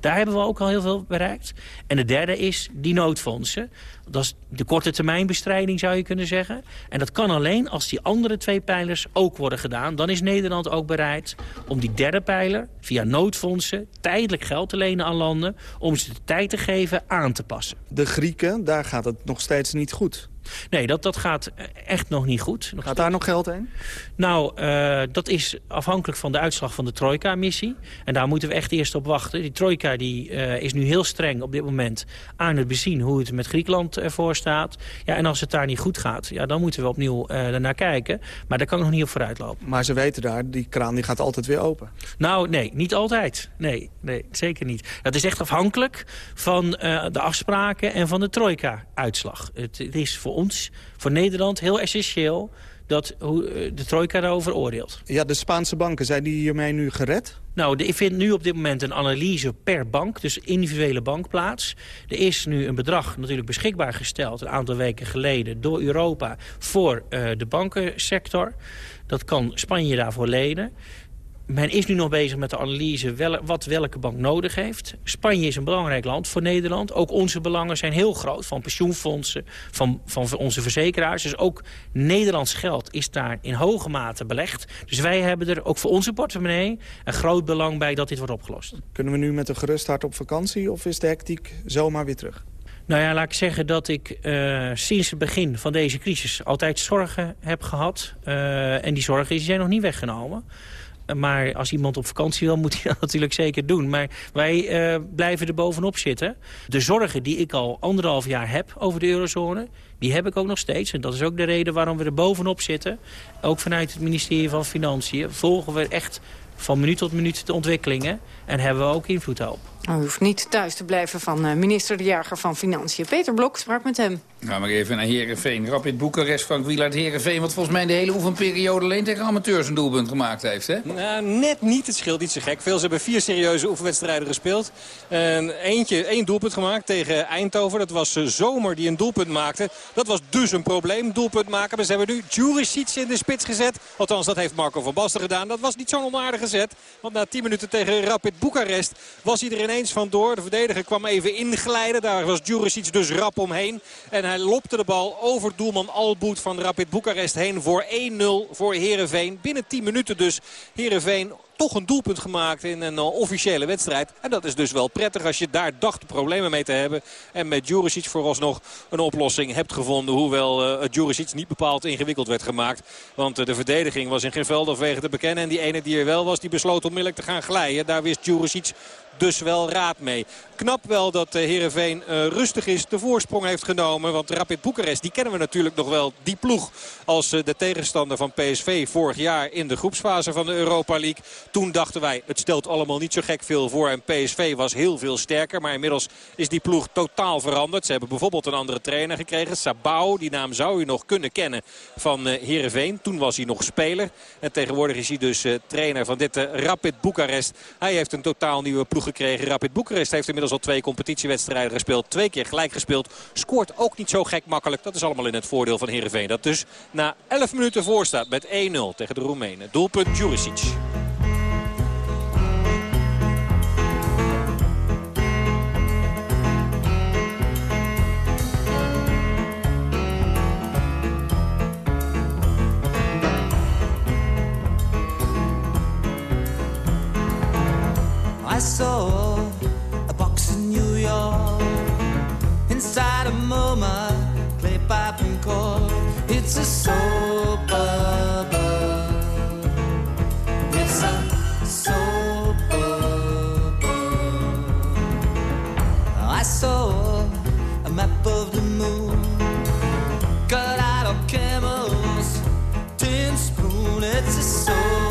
Daar hebben we ook al heel veel bereikt. En de derde is die noodfondsen. Dat is de korte termijnbestrijding zou je kunnen zeggen. En dat kan alleen als die andere twee pijlers ook worden gedaan. Dan is Nederland ook bereid om die derde pijler via noodfondsen tijdelijk geld te lenen aan landen. Om ze de tijd te geven aan te passen. De Grieken, daar gaat het nog steeds niet goed. Nee, dat, dat gaat echt nog niet goed. Nog gaat daar nog geld heen? Nou, uh, dat is afhankelijk van de uitslag van de Trojka-missie. En daar moeten we echt eerst op wachten. Die Trojka die, uh, is nu heel streng op dit moment aan het bezien hoe het met Griekenland ervoor staat. Ja, en als het daar niet goed gaat, ja, dan moeten we opnieuw uh, naar kijken. Maar daar kan ik nog niet op vooruit lopen. Maar ze weten daar, die kraan die gaat altijd weer open. Nou, nee, niet altijd. Nee, nee zeker niet. Dat is echt afhankelijk van de afspraken en van de Trojka-uitslag. Het, het is voor ons, voor Nederland, heel essentieel dat hoe eh, de trojka daarover oordeelt. Ja, de Spaanse banken, zijn die hiermee nu gered? Nou, ik vind nu op dit moment een analyse per bank, dus individuele bankplaats. Er is nu een bedrag natuurlijk beschikbaar gesteld een aantal weken geleden door Europa voor uh, de bankensector. Dat kan Spanje daarvoor lenen men is nu nog bezig met de analyse wel, wat welke bank nodig heeft. Spanje is een belangrijk land voor Nederland. Ook onze belangen zijn heel groot. Van pensioenfondsen, van, van onze verzekeraars. Dus ook Nederlands geld is daar in hoge mate belegd. Dus wij hebben er ook voor onze portemonnee een groot belang bij dat dit wordt opgelost. Kunnen we nu met een gerust hart op vakantie of is de hectiek zomaar weer terug? Nou ja, laat ik zeggen dat ik uh, sinds het begin van deze crisis altijd zorgen heb gehad. Uh, en die zorgen die zijn nog niet weggenomen. Maar als iemand op vakantie wil, *laughs* moet hij dat natuurlijk zeker doen. Maar wij uh, blijven er bovenop zitten. De zorgen die ik al anderhalf jaar heb over de eurozone... die heb ik ook nog steeds. En dat is ook de reden waarom we er bovenop zitten. Ook vanuit het ministerie van Financiën volgen we echt van minuut tot minuut de ontwikkelingen. En hebben we ook invloed op. U hoeft niet thuis te blijven van eh, minister De Jager van Financiën. Peter Blok sprak met hem. Gaan we even naar Herenveen. Rapid Boekarest, Frank Wielaert Herenveen. Wat volgens mij de hele oefenperiode alleen tegen amateurs een doelpunt gemaakt heeft. Hè? Nou, net niet. Het scheelt niet zo gek. Veel ze hebben vier serieuze oefenwedstrijden gespeeld. En eentje, één doelpunt gemaakt tegen Eindhoven. Dat was uh, Zomer die een doelpunt maakte. Dat was dus een probleem, doelpunt maken. Maar ze hebben nu Juricic in de spits gezet. Althans, dat heeft Marco van Basten gedaan. Dat was niet zo'n onaardige zet. Want na 10 minuten tegen Rapid Boekarest was er ineens vandoor. De verdediger kwam even inglijden. Daar was Juricic dus rap omheen. En hij lopte de bal over doelman Alboet van Rapid Boekarest heen voor 1-0 voor Herenveen. Binnen 10 minuten dus Herenveen toch een doelpunt gemaakt in een uh, officiële wedstrijd. En dat is dus wel prettig als je daar dacht problemen mee te hebben. En met Juricic vooralsnog een oplossing hebt gevonden. Hoewel uh, Juricic niet bepaald ingewikkeld werd gemaakt. Want uh, de verdediging was in geen velden wegen te bekennen. En die ene die er wel was, die besloot onmiddellijk te gaan glijden. Daar wist Juricic dus wel raad mee. Knap wel dat Heerenveen uh, rustig is, de voorsprong heeft genomen. Want Rapid Boekarest, die kennen we natuurlijk nog wel. Die ploeg als uh, de tegenstander van PSV vorig jaar in de groepsfase van de Europa League. Toen dachten wij, het stelt allemaal niet zo gek veel voor. En PSV was heel veel sterker. Maar inmiddels is die ploeg totaal veranderd. Ze hebben bijvoorbeeld een andere trainer gekregen. Sabau, die naam zou u nog kunnen kennen van Heerenveen. Toen was hij nog speler. En tegenwoordig is hij dus trainer van dit Rapid Boekarest. Hij heeft een totaal nieuwe ploeg gekregen. Rapid Boekarest heeft inmiddels al twee competitiewedstrijden gespeeld. Twee keer gelijk gespeeld. Scoort ook niet zo gek makkelijk. Dat is allemaal in het voordeel van Heerenveen. Dat dus na 11 minuten voorstaat met 1-0 tegen de Roemenen. Doelpunt Juricic. Saw a box in New York inside a MoMA, clay pipe and cork. It's a soap opera. It's a soap opera. I saw a map of the moon cut out of camels, tin spoon. It's a soap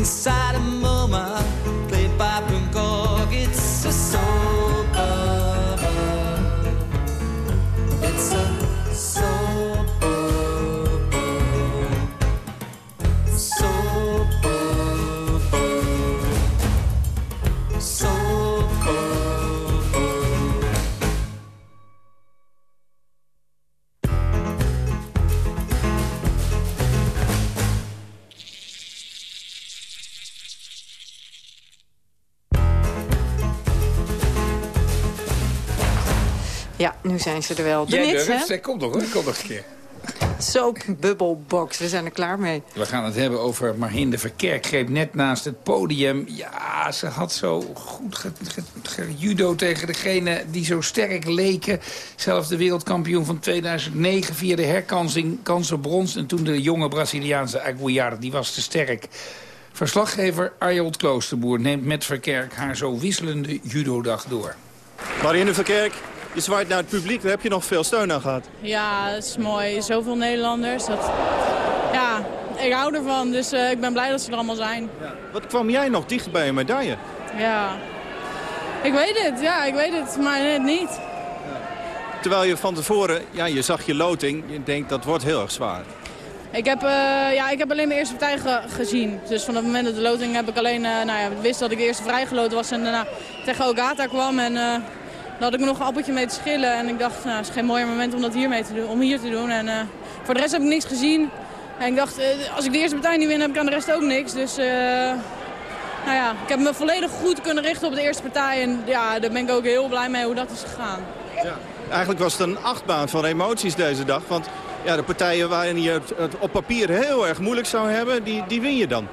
inside of my zijn ze er wel. De Jij Nits, durft, hè? kom nog hoor, kom nog een keer. Soap Bubble Box, we zijn er klaar mee. We gaan het hebben over Marhinde Verkerk. Greep net naast het podium. Ja, ze had zo goed ge- ge- gejudo tegen degene die zo sterk leken. Zelfs de wereldkampioen van 2009 via de herkansing kansen brons. En toen de jonge Braziliaanse Aguiar, die was te sterk. Verslaggever Arjold Kloosterboer neemt met Verkerk haar zo wisselende judodag door. Marianne Verkerk, je zwaait naar het publiek. Daar heb je nog veel steun aan gehad. Ja, dat is mooi. Zoveel Nederlanders. Dat... Ja, ik hou ervan. Dus eh, ik ben blij dat ze er allemaal zijn. Wat kwam jij nog dicht bij een medaille? Ja. Ik weet het. Ja, ik weet het. Maar net niet. Terwijl je van tevoren, ja, je zag je loting. Je denkt dat wordt heel erg zwaar. Ik heb, eh, ja, ik heb alleen mijn eerste partij ge- gezien. Dus van het moment dat de loting heb ik alleen... eh, nou ja, wist dat ik de eerste vrijgeloten was en daarna tegen Ogata kwam. En dan had ik nog een appeltje mee te schillen. En ik dacht, nou, het is geen mooier moment om dat hier mee te doen, om hier te doen. En eh, voor de rest heb ik niks gezien. En ik dacht, eh, als ik de eerste partij niet win, heb ik aan de rest ook niks. Dus eh, nou ja, ik heb me volledig goed kunnen richten op de eerste partij. En ja, daar ben ik ook heel blij mee hoe dat is gegaan. Eigenlijk was het een achtbaan van emoties deze dag. Want ja, de partijen waarin je het, het op papier heel erg moeilijk zou hebben, die, die win je dan.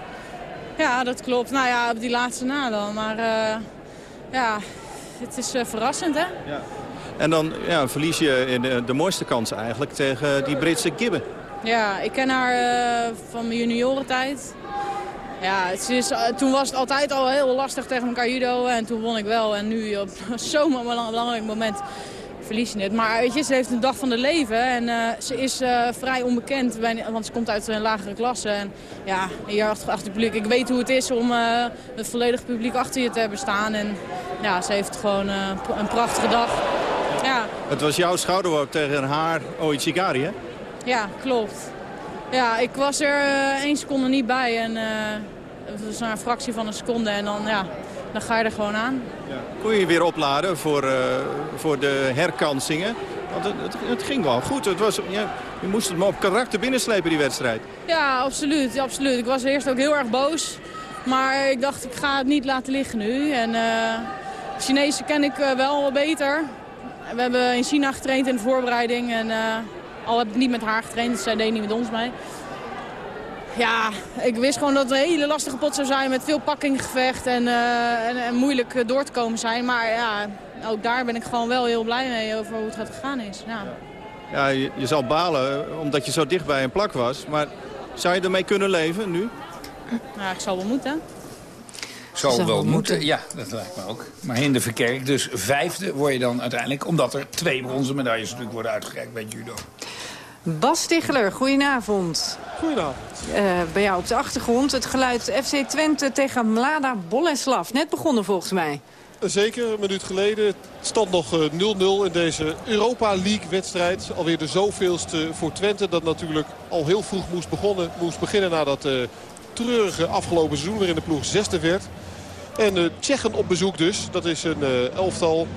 Ja, dat klopt. Nou ja, op die laatste na dan. Maar ja, het is eh, verrassend hè. En dan ja, verlies je in de, de mooiste kans eigenlijk tegen die Britse Gibben. Ja, ik ken haar eh, van mijn juniorentijd. Ja, het is, eh, toen was het altijd al heel lastig tegen elkaar judo en toen won ik wel. En nu op *laughs* zo'n belang- belangrijk moment verlies je het. Maar weet je, ze heeft een dag van de leven en eh, ze is eh, vrij onbekend, bij- want ze komt uit een lagere klasse. En ja, hier achter, achter het publiek. Ik weet hoe het is om eh, het volledige publiek achter je te hebben staan. En ja, ze heeft gewoon een prachtige dag. Ja, Het was jouw schouderworp tegen haar Oichigari, hè? Ja, klopt. Ja, ik was er één seconde niet bij en het was een fractie van een seconde en dan, ja, dan ga je er gewoon aan. Kon je je weer opladen voor, eh, voor de herkansingen? Want het, het, het ging wel goed. Het was, ja, je moest het maar op karakter binnenslepen, die wedstrijd. Ja, absoluut, ja, absoluut. Ik was eerst ook heel erg boos, maar ik dacht ik ga het niet laten liggen nu. En eh Chinezen ken ik eh, wel beter. We hebben in China getraind in de voorbereiding en al heb ik niet met haar getraind, dus zij deed niet met ons mee. Ja, ik wist gewoon dat het een hele lastige pot zou zijn met veel pakkinggevecht en, eh, en, en moeilijk eh, door te komen zijn. Maar ja, ook daar ben ik gewoon wel heel blij mee over hoe het gaat gegaan is. Ja. Ja, je, je zal balen eh, omdat je zo dicht bij een plak was. Maar zou je ermee kunnen leven nu? Nou, ik zal wel moeten. Zal, Zal wel wel moeten. Ja, dat lijkt me ook. Maar in de Verkerk, dus vijfde word je dan uiteindelijk... omdat er twee bronzen medailles natuurlijk worden uitgereikt bij judo. Bas Stigler, goedenavond. Goedenavond. Eh, bij jou op de achtergrond het geluid FC Twente tegen Mlada Boleslav. Net begonnen volgens mij. Zeker, een minuut geleden. Het stond nog eh, 0-0 in deze Europa League wedstrijd. Alweer de zoveelste voor Twente. Dat natuurlijk al heel vroeg moest, begonnen, moest beginnen na dat eh, treurige afgelopen seizoen. Waarin de ploeg zesde werd. En de Tsjechen op bezoek dus. Dat is een eh, elftal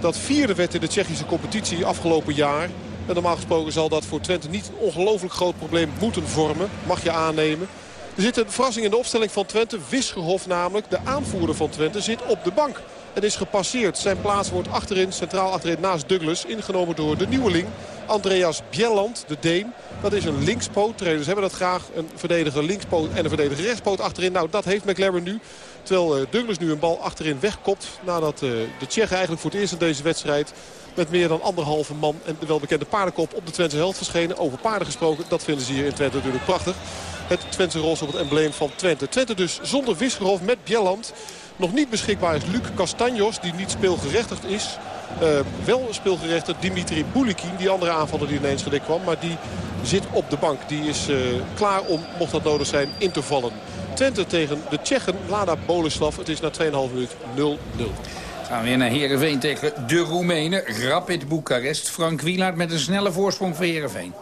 dat vierde werd in de Tsjechische competitie afgelopen jaar. Normaal gesproken zal dat voor Twente niet een ongelooflijk groot probleem moeten vormen. Mag je aannemen. Er zit een verrassing in de opstelling van Twente. Wisgerhof namelijk, de aanvoerder van Twente, zit op de bank. En is gepasseerd. Zijn plaats wordt achterin, centraal achterin naast Douglas. Ingenomen door de nieuweling Andreas Bjelland, de Deen. Dat is een linkspoot. Trainers hebben dat graag. Een verdediger linkspoot en een verdediger rechtspoot achterin. Nou, dat heeft McLaren nu. Terwijl eh, Douglas nu een bal achterin wegkopt. Nadat eh, de Tsjechen eigenlijk voor het eerst in deze wedstrijd... met meer dan anderhalve man en de welbekende paardenkop op de Twentse helft verschenen. Over paarden gesproken, dat vinden ze hier in Twente natuurlijk prachtig. Het Twentse roze op het embleem van Twente. Twente dus zonder Wisgerhof met Bjelland. Nog niet beschikbaar is Luc Castanjos, die niet speelgerechtigd is. Eh, wel speelgerechtigd Dimitri Boulikin, die andere aanvaller die ineens gedikt kwam. Maar die zit op de bank. Die is klaar om, mocht dat nodig zijn, in te vallen. Twente tegen de Tsjechen, Lada Boleslav. Het is na 2,5 minuut 0-0. Gaan we weer naar Heerenveen tegen de Roemenen. Rapid Boekarest. Frank Wielaert met een snelle voorsprong voor Heerenveen.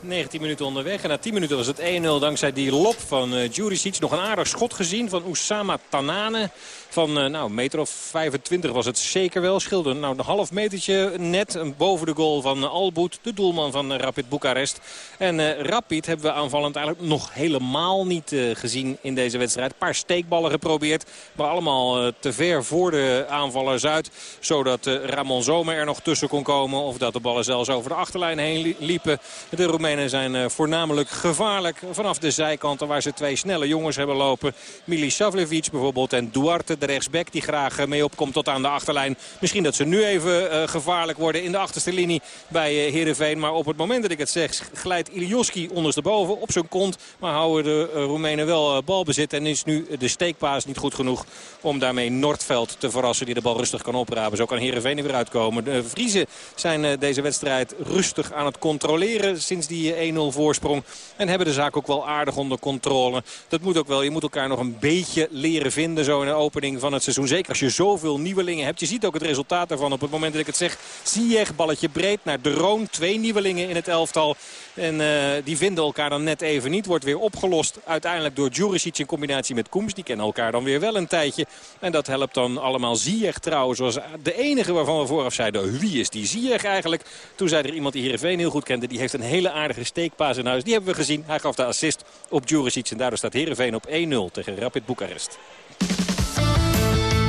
19 minuten onderweg. En na 10 minuten was het 1-0 dankzij die lop van uh, Juricic. Nog een aardig schot gezien van Oussama Tanane. Van uh, nou, meter of 25 was het zeker wel. Schilder nou, een half metertje net boven de goal van Alboet. De doelman van Rapid Boekarest. En Rapid hebben we aanvallend eigenlijk nog helemaal niet gezien in deze wedstrijd. Een paar steekballen geprobeerd. Maar allemaal te ver voor de aanvallers uit. Zodat Ramon Zomer er nog tussen kon komen. Of dat de ballen zelfs over de achterlijn heen liepen. De Roemenen zijn voornamelijk gevaarlijk vanaf de zijkanten. Waar ze twee snelle jongens hebben lopen. Milisavljevic bijvoorbeeld en Duarte de rechtsback die graag mee opkomt tot aan de achterlijn. Misschien dat ze nu even uh, gevaarlijk worden in de achterste linie bij uh, Heerenveen. Maar op het moment dat ik het zeg glijdt Ilioski ondersteboven op zijn kont. Maar houden de Roemenen wel balbezit. En is nu de steekpaas niet goed genoeg om daarmee Noordveld te verrassen. Die de bal rustig kan oprapen. Zo kan Heerenveen er weer uitkomen. De Vriezen zijn deze wedstrijd rustig aan het controleren sinds die 1-0 voorsprong. En hebben de zaak ook wel aardig onder controle. Dat moet ook wel. Je moet elkaar nog een beetje leren vinden zo in de opening van het seizoen. Zeker als je zoveel nieuwelingen hebt. Je ziet ook het resultaat daarvan op het moment dat ik het zeg. Ziyech, balletje breed naar De. Twee nieuwelingen in het elftal. En uh, die vinden elkaar dan net even niet. Wordt weer opgelost uiteindelijk door Juricic in combinatie met Koems. Die kennen elkaar dan weer wel een tijdje. En dat helpt dan allemaal Ziyech trouwens. Was de enige waarvan we vooraf zeiden wie is die Ziyech eigenlijk. Toen zei er iemand die Heerenveen heel goed kende. Die heeft een hele aardige steekpaas in huis. Die hebben we gezien. Hij gaf de assist op Juricic. En daardoor staat Heerenveen op 1-0 tegen Rapid Boekarest.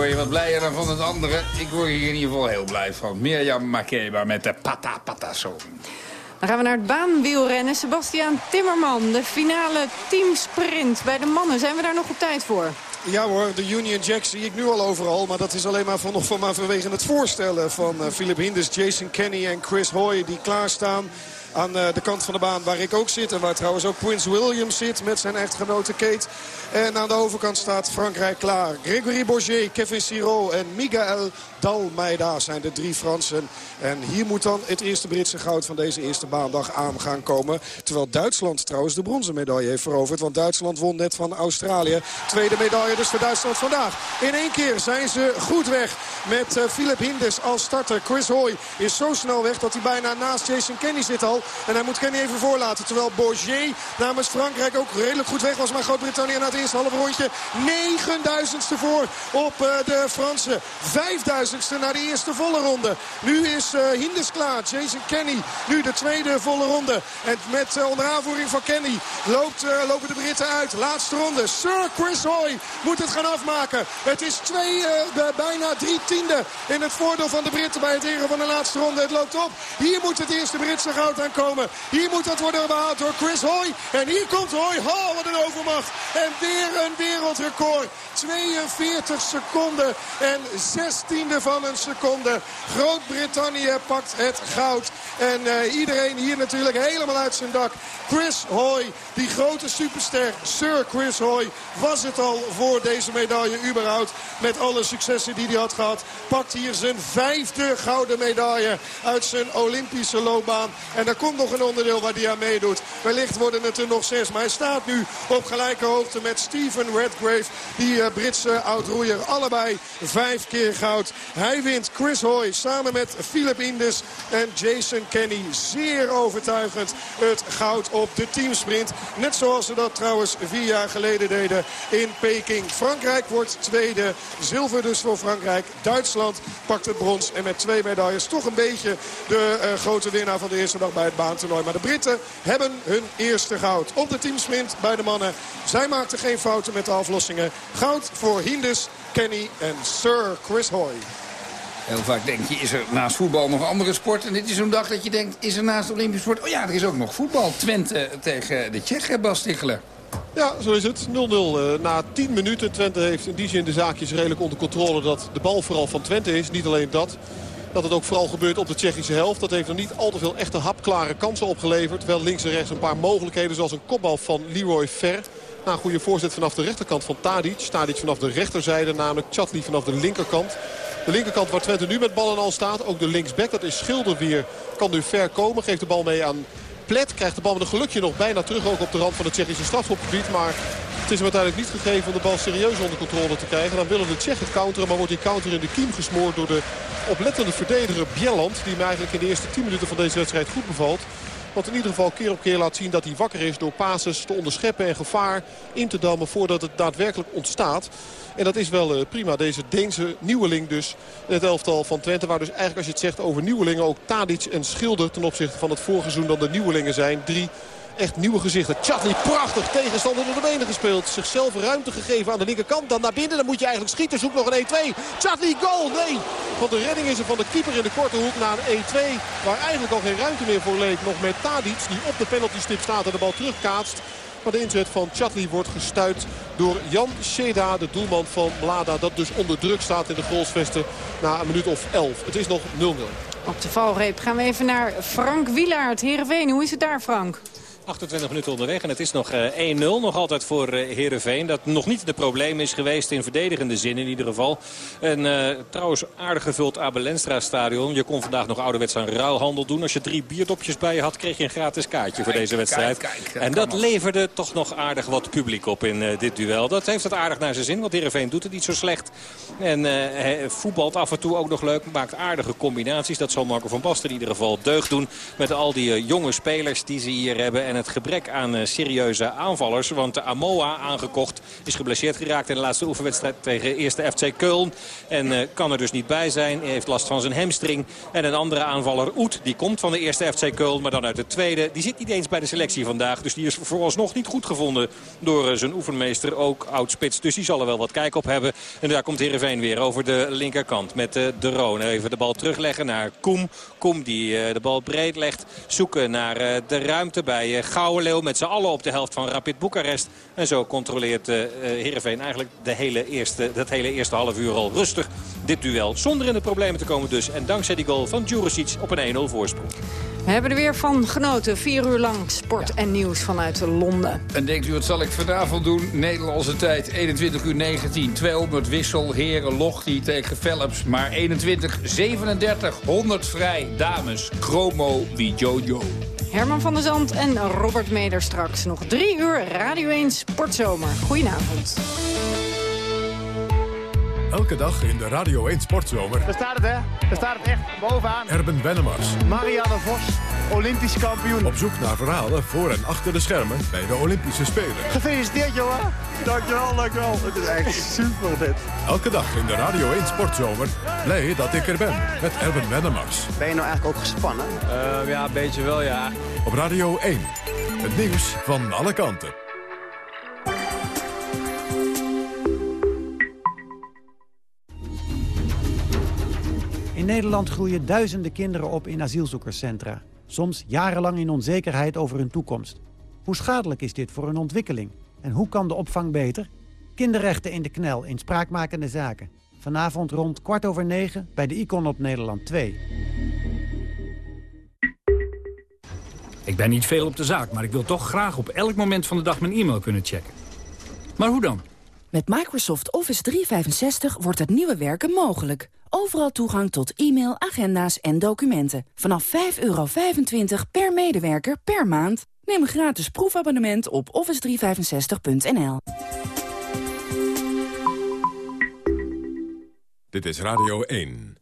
word je wat blijer dan van het andere. Ik word hier in ieder geval heel blij van. Mirjam Makeba met de Pata Pata Song. Dan gaan we naar het baanwielrennen. Sebastiaan Timmerman, de finale teamsprint bij de mannen. Zijn we daar nog op tijd voor? Ja hoor, de Union Jack zie ik nu al overal. Maar dat is alleen maar, van, nog van maar vanwege het voorstellen van uh, Philip Hinders, Jason Kenny en Chris Hoy. Die klaarstaan aan uh, de kant van de baan waar ik ook zit. En waar trouwens ook Prince William zit met zijn echtgenote Kate. En aan de overkant staat Frankrijk klaar. Gregory Bourget, Kevin Siro en Miguel Dalmeida zijn de drie Fransen. En hier moet dan het eerste Britse goud van deze eerste baandag aan gaan komen. Terwijl Duitsland trouwens de bronzen medaille heeft veroverd. Want Duitsland won net van Australië. Tweede medaille dus voor Duitsland vandaag. In één keer zijn ze goed weg met uh, Philip Hinders als starter. Chris Hoy is zo snel weg dat hij bijna naast Jason Kenny zit al. En hij moet Kenny even voorlaten. Terwijl Bourget namens Frankrijk ook redelijk goed weg was. Maar Groot-Brittannië na het eerste halve rondje 9000ste voor op uh, de Fransen. 5000ste naar de eerste volle ronde. Nu is uh, Hinders klaar. Jason Kenny nu de tweede volle ronde. En met uh, onder aanvoering van Kenny loopt, lopen de Britten uit. Laatste ronde. Sir Chris Hoy moet het gaan afmaken. Het is twee, bijna drie tiende in het voordeel van de Britten bij het heren van de laatste ronde. Het loopt op. Hier moet het eerste Britse goud aankomen. Hier moet dat worden behaald door Chris Hoy. En hier komt Hoy. Oh, wat een overmacht. En weer een wereldrecord. 42 seconden en 16e van een seconde. Groot-Brittannië pakt het goud. En uh, iedereen hier natuurlijk helemaal uit zijn dak. Chris Hoy, die grote superster, Sir Chris Hoy, was het al voor deze medaille überhaupt. Met alle successen die hij had gehad. Pakt hier zijn vijfde gouden medaille uit zijn Olympische loopbaan. En er komt nog een onderdeel waar hij aan meedoet. Wellicht worden het er nog zes. Maar hij staat nu op gelijke hoogte met Steven Redgrave. Die uh, Britse oud-roeier. Allebei vijf keer goud. Hij wint Chris Hoy samen met Philip Indus en Jason Kenny. Zeer overtuigend het goud op de teamsprint. Net zoals ze dat trouwens vier jaar geleden deden in Peking. Frankrijk wordt tweede. Zilver dus voor Frankrijk. Duitsland pakt het brons. En met twee medailles toch een beetje de uh, grote winnaar van de eerste dag bij het baantoernooi. Maar de Britten hebben hun eerste goud. Op de teamsprint bij de mannen. Zij maakten geen fouten met de aflossingen. Goud voor Hindus, Kenny en Sir Chris Hoy. Heel vaak denk je, is er naast voetbal nog andere sport? En dit is zo'n dag dat je denkt, is er naast Olympisch sport? Oh ja, er is ook nog voetbal. Twente tegen de Tsjechen, Bas. Ja, zo is het. 0-0 uh, na 10 minuten. Twente heeft in die zin de zaakjes redelijk onder controle dat de bal vooral van Twente is. Niet alleen dat. Dat het ook vooral gebeurt op de Tsjechische helft. Dat heeft nog niet al te veel echte hapklare kansen opgeleverd. Wel links en rechts een paar mogelijkheden zoals een kopbal van Leroy Fer. Na een goede voorzet vanaf de rechterkant van Tadic. Tadic vanaf de rechterzijde, namelijk Chatli vanaf de linkerkant. De linkerkant waar Twente nu met ballen al staat. Ook de linksback, dat is Schilder weer. Kan nu ver komen. Geeft de bal mee aan Krijgt de bal met een gelukje nog bijna terug. Ook op de rand van het Tsjechische strafschopgebied. Maar het is hem uiteindelijk niet gegeven om de bal serieus onder controle te krijgen. Dan willen de Tsjechen het counteren. Maar wordt die counter in de kiem gesmoord door de oplettende verdediger Bjelland. Die hem eigenlijk in de eerste 10 minuten van deze wedstrijd goed bevalt. Want in ieder geval keer op keer laat zien dat hij wakker is door passes te onderscheppen en gevaar in te dammen voordat het daadwerkelijk ontstaat. En dat is wel uh, prima. Deze Deense nieuweling dus. Het elftal van Twente. Waar dus eigenlijk als je het zegt over nieuwelingen ook Tadic en Schilder ten opzichte van het vorige seizoen dan de nieuwelingen zijn. Drie echt nieuwe gezichten. Chatli prachtig tegenstander door de benen gespeeld. Zichzelf ruimte gegeven aan de linkerkant. Dan naar binnen. Dan moet je eigenlijk schieten. Zoek nog een 1-2. Chatli goal. Nee. Want de redding is er van de keeper in de korte hoek na een 1-2. Waar eigenlijk al geen ruimte meer voor leek. Nog met Tadic die op de penaltystip staat en de bal terugkaatst. Maar de inzet van Chatli wordt gestuit door Jan Sheda, de doelman van Mlada. Dat dus onder druk staat in de goalsvesten na een minuut of 11. Het is nog 0-0. Op de valreep gaan we even naar Frank Wielaert. Heerenveen, hoe is het daar Frank? 28 minuten onderweg en het is nog 1-0. Nog altijd voor Heerenveen. Dat nog niet de probleem is geweest in verdedigende zin in ieder geval. Een uh, trouwens aardig gevuld Abelenstra stadion. Je kon vandaag nog ouderwets aan ruilhandel doen. Als je drie bierdopjes bij je had kreeg je een gratis kaartje voor deze wedstrijd. Kijk, kijk, dat en dat leverde toch nog aardig wat publiek op in uh, dit duel. Dat heeft het aardig naar zijn zin. Want Heerenveen doet het niet zo slecht. En uh, voetbalt af en toe ook nog leuk. Maakt aardige combinaties. Dat zal Marco van Basten in ieder geval deugd doen. Met al die jonge spelers die ze hier hebben. En het gebrek aan uh, serieuze aanvallers. Want Amoa aangekocht is geblesseerd geraakt in de laatste oefenwedstrijd tegen eerste FC Köln. En uh, kan er dus niet bij zijn. Hij heeft last van zijn hamstring. En een andere aanvaller, Oet, die komt van de eerste FC Köln. Maar dan uit de tweede. Die zit niet eens bij de selectie vandaag. Dus die is vooralsnog niet goed gevonden door uh, zijn oefenmeester. Ook oud-spits. Dus die zal er wel wat kijk op hebben. En daar komt Heerenveen weer over de linkerkant met de Roon. Even de bal terugleggen naar Koem. Koem die de bal breed legt. Zoeken naar de ruimte bij gouden leeuw met z'n allen op de helft van Rapid Boekarest. En zo controleert uh, Heerenveen eigenlijk de hele eerste, dat hele eerste half uur al rustig dit duel. Zonder in de problemen te komen dus. En dankzij die goal van Juricic op een 1-0 voorsprong. We hebben er weer van genoten. Vier uur lang sport en nieuws vanuit Londen. En denkt u, wat zal ik vanavond doen? Nederlandse tijd, 21 uur 19. 200 wissel, heren, Lochti tegen Philips. Maar 21, 37, 100 vrij. Dames, Chromo, Jojo. Herman van der Zand en Robert Meder straks. Nog drie uur Radio 1 Sportzomer. Goedenavond. Elke dag in de Radio 1 Sportzomer. Daar staat het, hè? Daar staat het echt bovenaan. Erben Wennemars. Marianne Vos, Olympisch kampioen. Op zoek naar verhalen voor en achter de schermen bij de Olympische Spelen. Gefeliciteerd, jongen. Dankjewel, dankjewel. Het is echt super dit. Elke dag in de Radio 1 Sportzomer. Blij dat ik er ben met Erben Wennemars. Ben je nou eigenlijk ook gespannen? Uh, ja, een beetje wel, ja. Op Radio 1. Het nieuws van alle kanten. In Nederland groeien duizenden kinderen op in asielzoekerscentra. Soms jarenlang in onzekerheid over hun toekomst. Hoe schadelijk is dit voor hun ontwikkeling? En hoe kan de opvang beter? Kinderrechten in de knel in spraakmakende zaken. Vanavond rond kwart over negen bij de Icon op Nederland 2. Ik ben niet veel op de zaak, maar ik wil toch graag op elk moment van de dag mijn e-mail kunnen checken. Maar hoe dan? Met Microsoft Office 365 wordt het nieuwe werken mogelijk. Overal toegang tot e-mail, agenda's en documenten. Vanaf 5,25 per medewerker per maand. Neem een gratis proefabonnement op office365.nl. Dit is Radio 1.